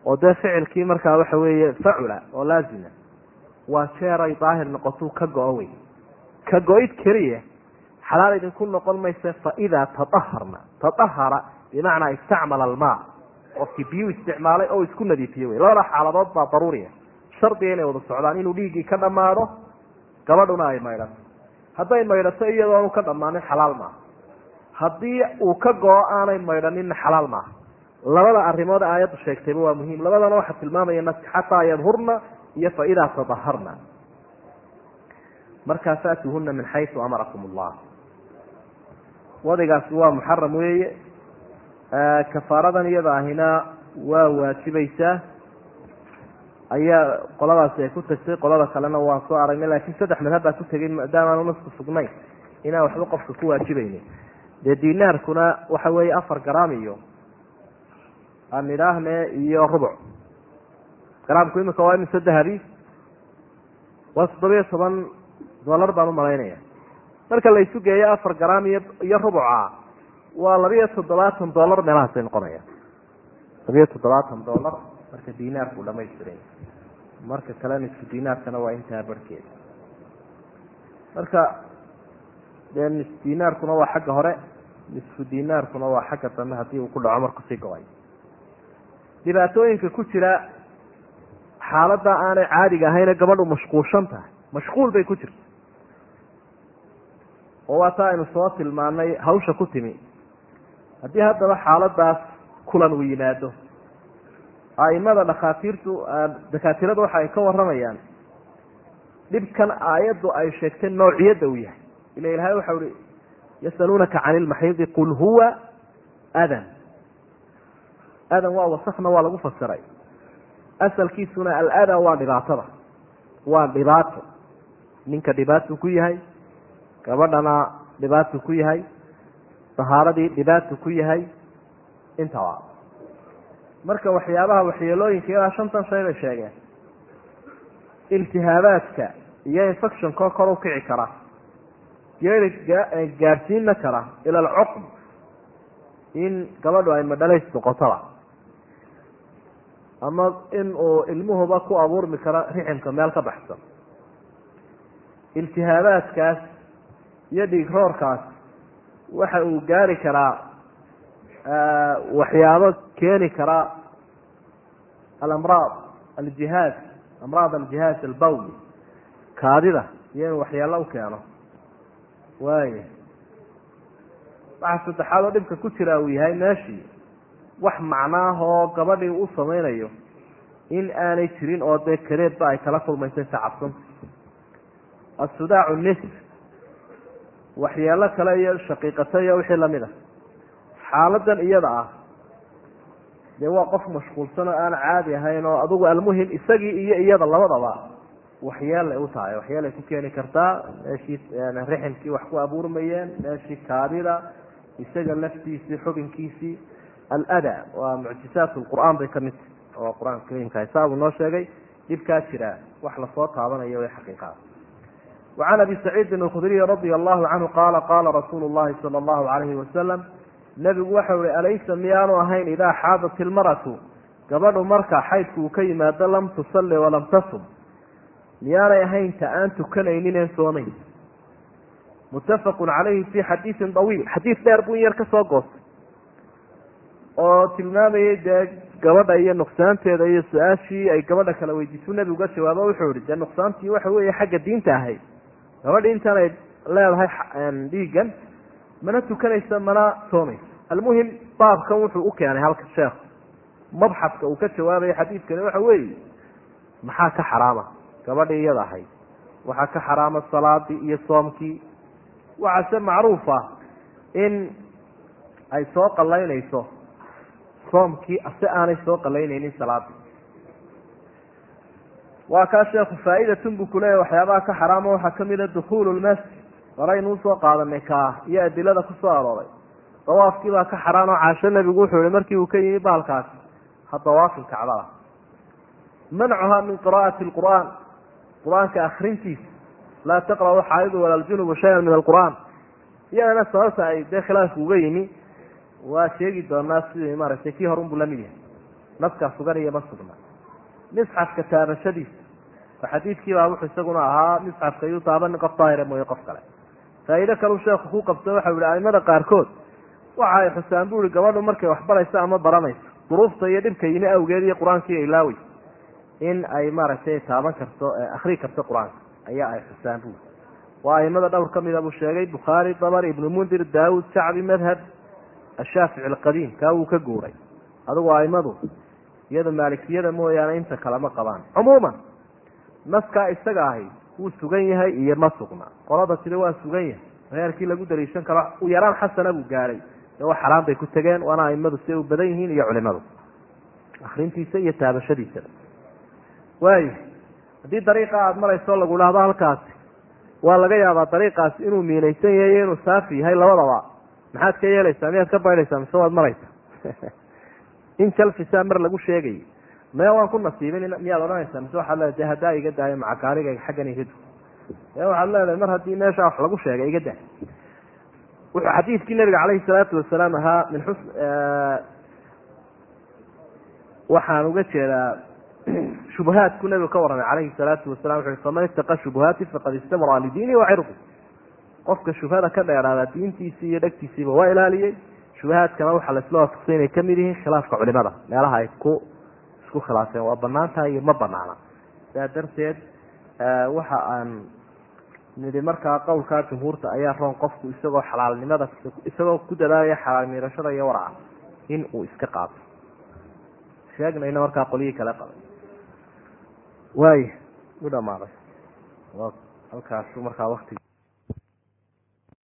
Oo dee ficilkii markaa waxa weeye facula oo laazima. Waa jeeray daahir noqotuu ka go-o wey ka go-id keliya xalaal idinku noqon maysa faidaa tadaharna tadahara bimacnaa istacmala almaa. Qofkii biyuu isticmaalay oo isku nadiifiye wey labada xaaladood baa daruuriya shardiga inay wada socdaan inuu dhiiggii ka dhammaado gabadhuna ay maydhato hadday maydhato iyadoonu ka dhammaanin xalaal maaha haddii uu ka go-o aanay maydhaninna xalaal maaha labada arrimood aayaddu sheegtayba waa muhiim. Labadana waxaa tilmaamaya naska xataa yadhurna iyo faidaa tadaharna markaa faatuhuna min xaysu amarakum allah wadigaasi waa muxaram weeye kafaaradan iyada ahina waa waajibaysaa ayaa qoladaasi ay ku tagtay qolada kalena waan soo aragnay laakiin saddex madhab baa ku tegay maadaamaanu nasku sugnayn inaan waxba qofka ku waajibaynin. Dee dinaarkuna waxa weeye afar garaam iyo aan idhaahne iyo rubuc. Garaamku imika waa imise dahabi waa toddobiyo toban dollar baan u malaynaya marka la isu geeyo afar gram iyo iyo rubuca waa labiyo toddobaatan dollar meelahaasay noqonayaan labiyo toddobaatan dollar marka dinaarku dhamaystiranya marka kale nisfu dinaarkana waa intaa barhkeeda marka dee nis dinaarkuna waa xagga hore nisfu dinaarkuna waa xagga dambe haddii uu ku dhaco marku sii go'ay. Dhibaatooyinka ku jira xaaladda aanay caadiga ahayne gabadhu mashquulshan tahay. Mashquul bay ku jirta oo waa taa aynu soo tilmaanay hawsha ku timi haddii haddaba xaaladaas kulan uu yimaado aimada dhakhaatiirtu dakaatirada waxa ay ka waramayaan dhibkan aayaddu ay sheegtay noociyadda uu yahay. Ila ilahay waxa uhi yasaluunaka cani ilmaxiidi qul huwa adan. Adan waa wasakna waa lagu fasiray asalkiisuna aladaa waa dhibaatada. Waa dhibaato. Ninka dhibaatuu ku yahay gabadhana dhibaatuu ku yahay dahaaradii dhibaatuu ku yahay intaba marka waxyaabaha waxyeelooyinka ilaa shantan shay bay sheegeen. Iltihaabaadka iyo infectionko kor u kici kara. Geeri gaadhsiina kara ila alcuqm in gabadhu ay madhalays noqotaba ama in uu ilmuhuba ku abuurmi karo riximka meel ka baxsan. Iltihaabaadkaas iyo dhiigroorkaas waxa uu gaari karaa waxyaabo keeni kara alamraad aljihaaz amraad aljihaaz albawli kaadida iyo inuu waxyaalo u keeno. Waaya waxa saddexaad oo dhibka ku jira uu yahay meeshii wax macnaahoo gabadhii u samaynayo in aanay jirin oo dee kareedba ay kala kulmaysa tacabsanta asudaacu nisf waxyeelo kale iyo shaqiiqato iyo wixii la mid a xaaladan iyada ah dee waa qof mashquulsan oo aan caadi ahayn oo adugu almuhim isagii iyo iyada labadaba waxyeelay u tahay waxyeelay ku keeni kartaa meeshii riximkii wax ku abuurmayeen meeshii kaadida isaga laftiisii xubinkiisii. Alada waa mucjisaat lqur'aan bay ka mid tahay oo qur'aanka kariimka saabuu noo sheegay dhibkaa jira wax la soo taabanayo way xaqiiqaa wacan abi saciidin alkhudriy radia allahu canhu qaala qaala rasuulu llahi sala allahu alayhi wasalam nebigu waxau ihi alaysa miyaanu ahayn idaa xaadat ilmaratu gabadhu marka xaydku uu ka yimaado lam tusalli walam tasum miyaanay ahayn ta aan tukanaynin een soomayn muttafaqun calayhi fi xadiidin dawiil xadiid dheer buu in yar ka soo goostay oo tilmaamayay dee gabadha iyo nuqsaanteeda iyo su'aashii ay gabadha kala weydiisu nebigu ga jawaabo wuxuu ihi dee nuqsaantii waxa weeye xagga diinta ahayd gabadhi intaan ay leedahay dhiigan mana tukanaysa mana soomaysa. Almuhim baabkan wuxuu u keenay halka sheekh. Mabxadka uu ka jawaabaya xadiidkani waxa weeye maxaa ka xaraama? Gabadhii iyada ahayd. Waxaa ka xaraama salaadii iyo soomkii. Waxaase macruufa in ay soo qalaynayso soomkii ase aanay soo qalaynaynin salaadii waa kaa sheekhu faa'idatun buu kuleeyahy waxyaabaha ka xaraama waxaa kamida dukuulu lmasjid horaynu u soo qaadanay kaa iyo adilada ku soo arooray. Dawaafkii baa ka xaraan oo caasho nebigu wuxuu yihi markii uu ka yimi baalkaasi ha dawaafin kacbada. Mancuha min qira'ati lqur'aan qur'aanka akrintiisa laa taqra'u xaaidu wala ljunubu shayan min alqur'aan. Iyadana sababta ay dee khilaafku uga yimi waa sheegi doonaa sidii maaragtay kii horun buu la mid yahay. Naskaa sugan iyo ma sugna. Misxafka taabashadiisa xadiidkii baa wuxuu isaguna ahaa misxafka yuu taabanin qof daahira mooye qof kale. Faa'iido kaleu sheekhu ku qabto waxau yihi aimada qaarkood waxa ay xusaan bu ihi gabadhu markay wax barayso ama baranayso duruufta iyo dhibka yimi awgeed iyo qur'aankii ilaawey in ay maaragtay taaban karto akri karto qur'aanka ayaa ay xusaan bui waa aimada dhowr kamida buu sheegay bukhaari dabar ibnu mundir daawud shacbi madhab ashaafici alqadiim kaa wuu ka guuray. Adugu aimadu iyada maalikiyada mooyaane inta kalema qabaan. Cumuuman naskaa isaga ahi wuu sugan yahay iyo ma sugna qolada sida waa sugan yahay. Reerkii lagu daliishan karo u yaraan xasana buu gaadhay wax xaraan bay ku tegeen waana aimadu siday u badan yihiin iyo culimadu akrintiisa iyo taabashadiisaba waayo haddii dariiqa aada marayso lagu dhahdo halkaasi waa laga yaabaa dariiqaasi inuu miinaysan yahay iyo inuu saafi yahay labadaba. Maxaad ka yeelaysaa miyaad ka baydhaysaa mise waad maraysaa? In jalfisaa mar lagu sheegayo maya waan ku nasiibin miyaad odhanaysaa? Mise waxaad leedahay haddaa iga daayo macakaaniga xaggan iga du ee waxaad leedahay mar haddii meeshaa wax lagu sheegay iga dah wuxuu xadiidkii nabiga calayhi salaatu wasalaam ahaa min xus waxaan uga jeedaa shubahaadku nabigu ka warramay calayhi salaatu wasalam wuxu faman ittaqa shubuhaati faqad istamra lidiini wacirdi qofka shubhada ka dheeraada diintiisii iyo dhegtiisiiba waa ilaaliyey. Shubahaadkana waxaa laisla waafaqsay inay ka mid yihiin khilaafka culimada meelaha ay ku isku khilaafeen. Waa bannaan tahay iyo ma banaana sidaa darteed waxa aan nidhi markaa qowlkaa jumhuurta ayaa roon qofku isagoo xalaalnimada isagoo ku dadaalaya xalaal miirashada iyo waraca in uu iska qaato. Sheegnayna markaa qolyihii kale qabay waay u dhamaaday halkaasu markaa wakti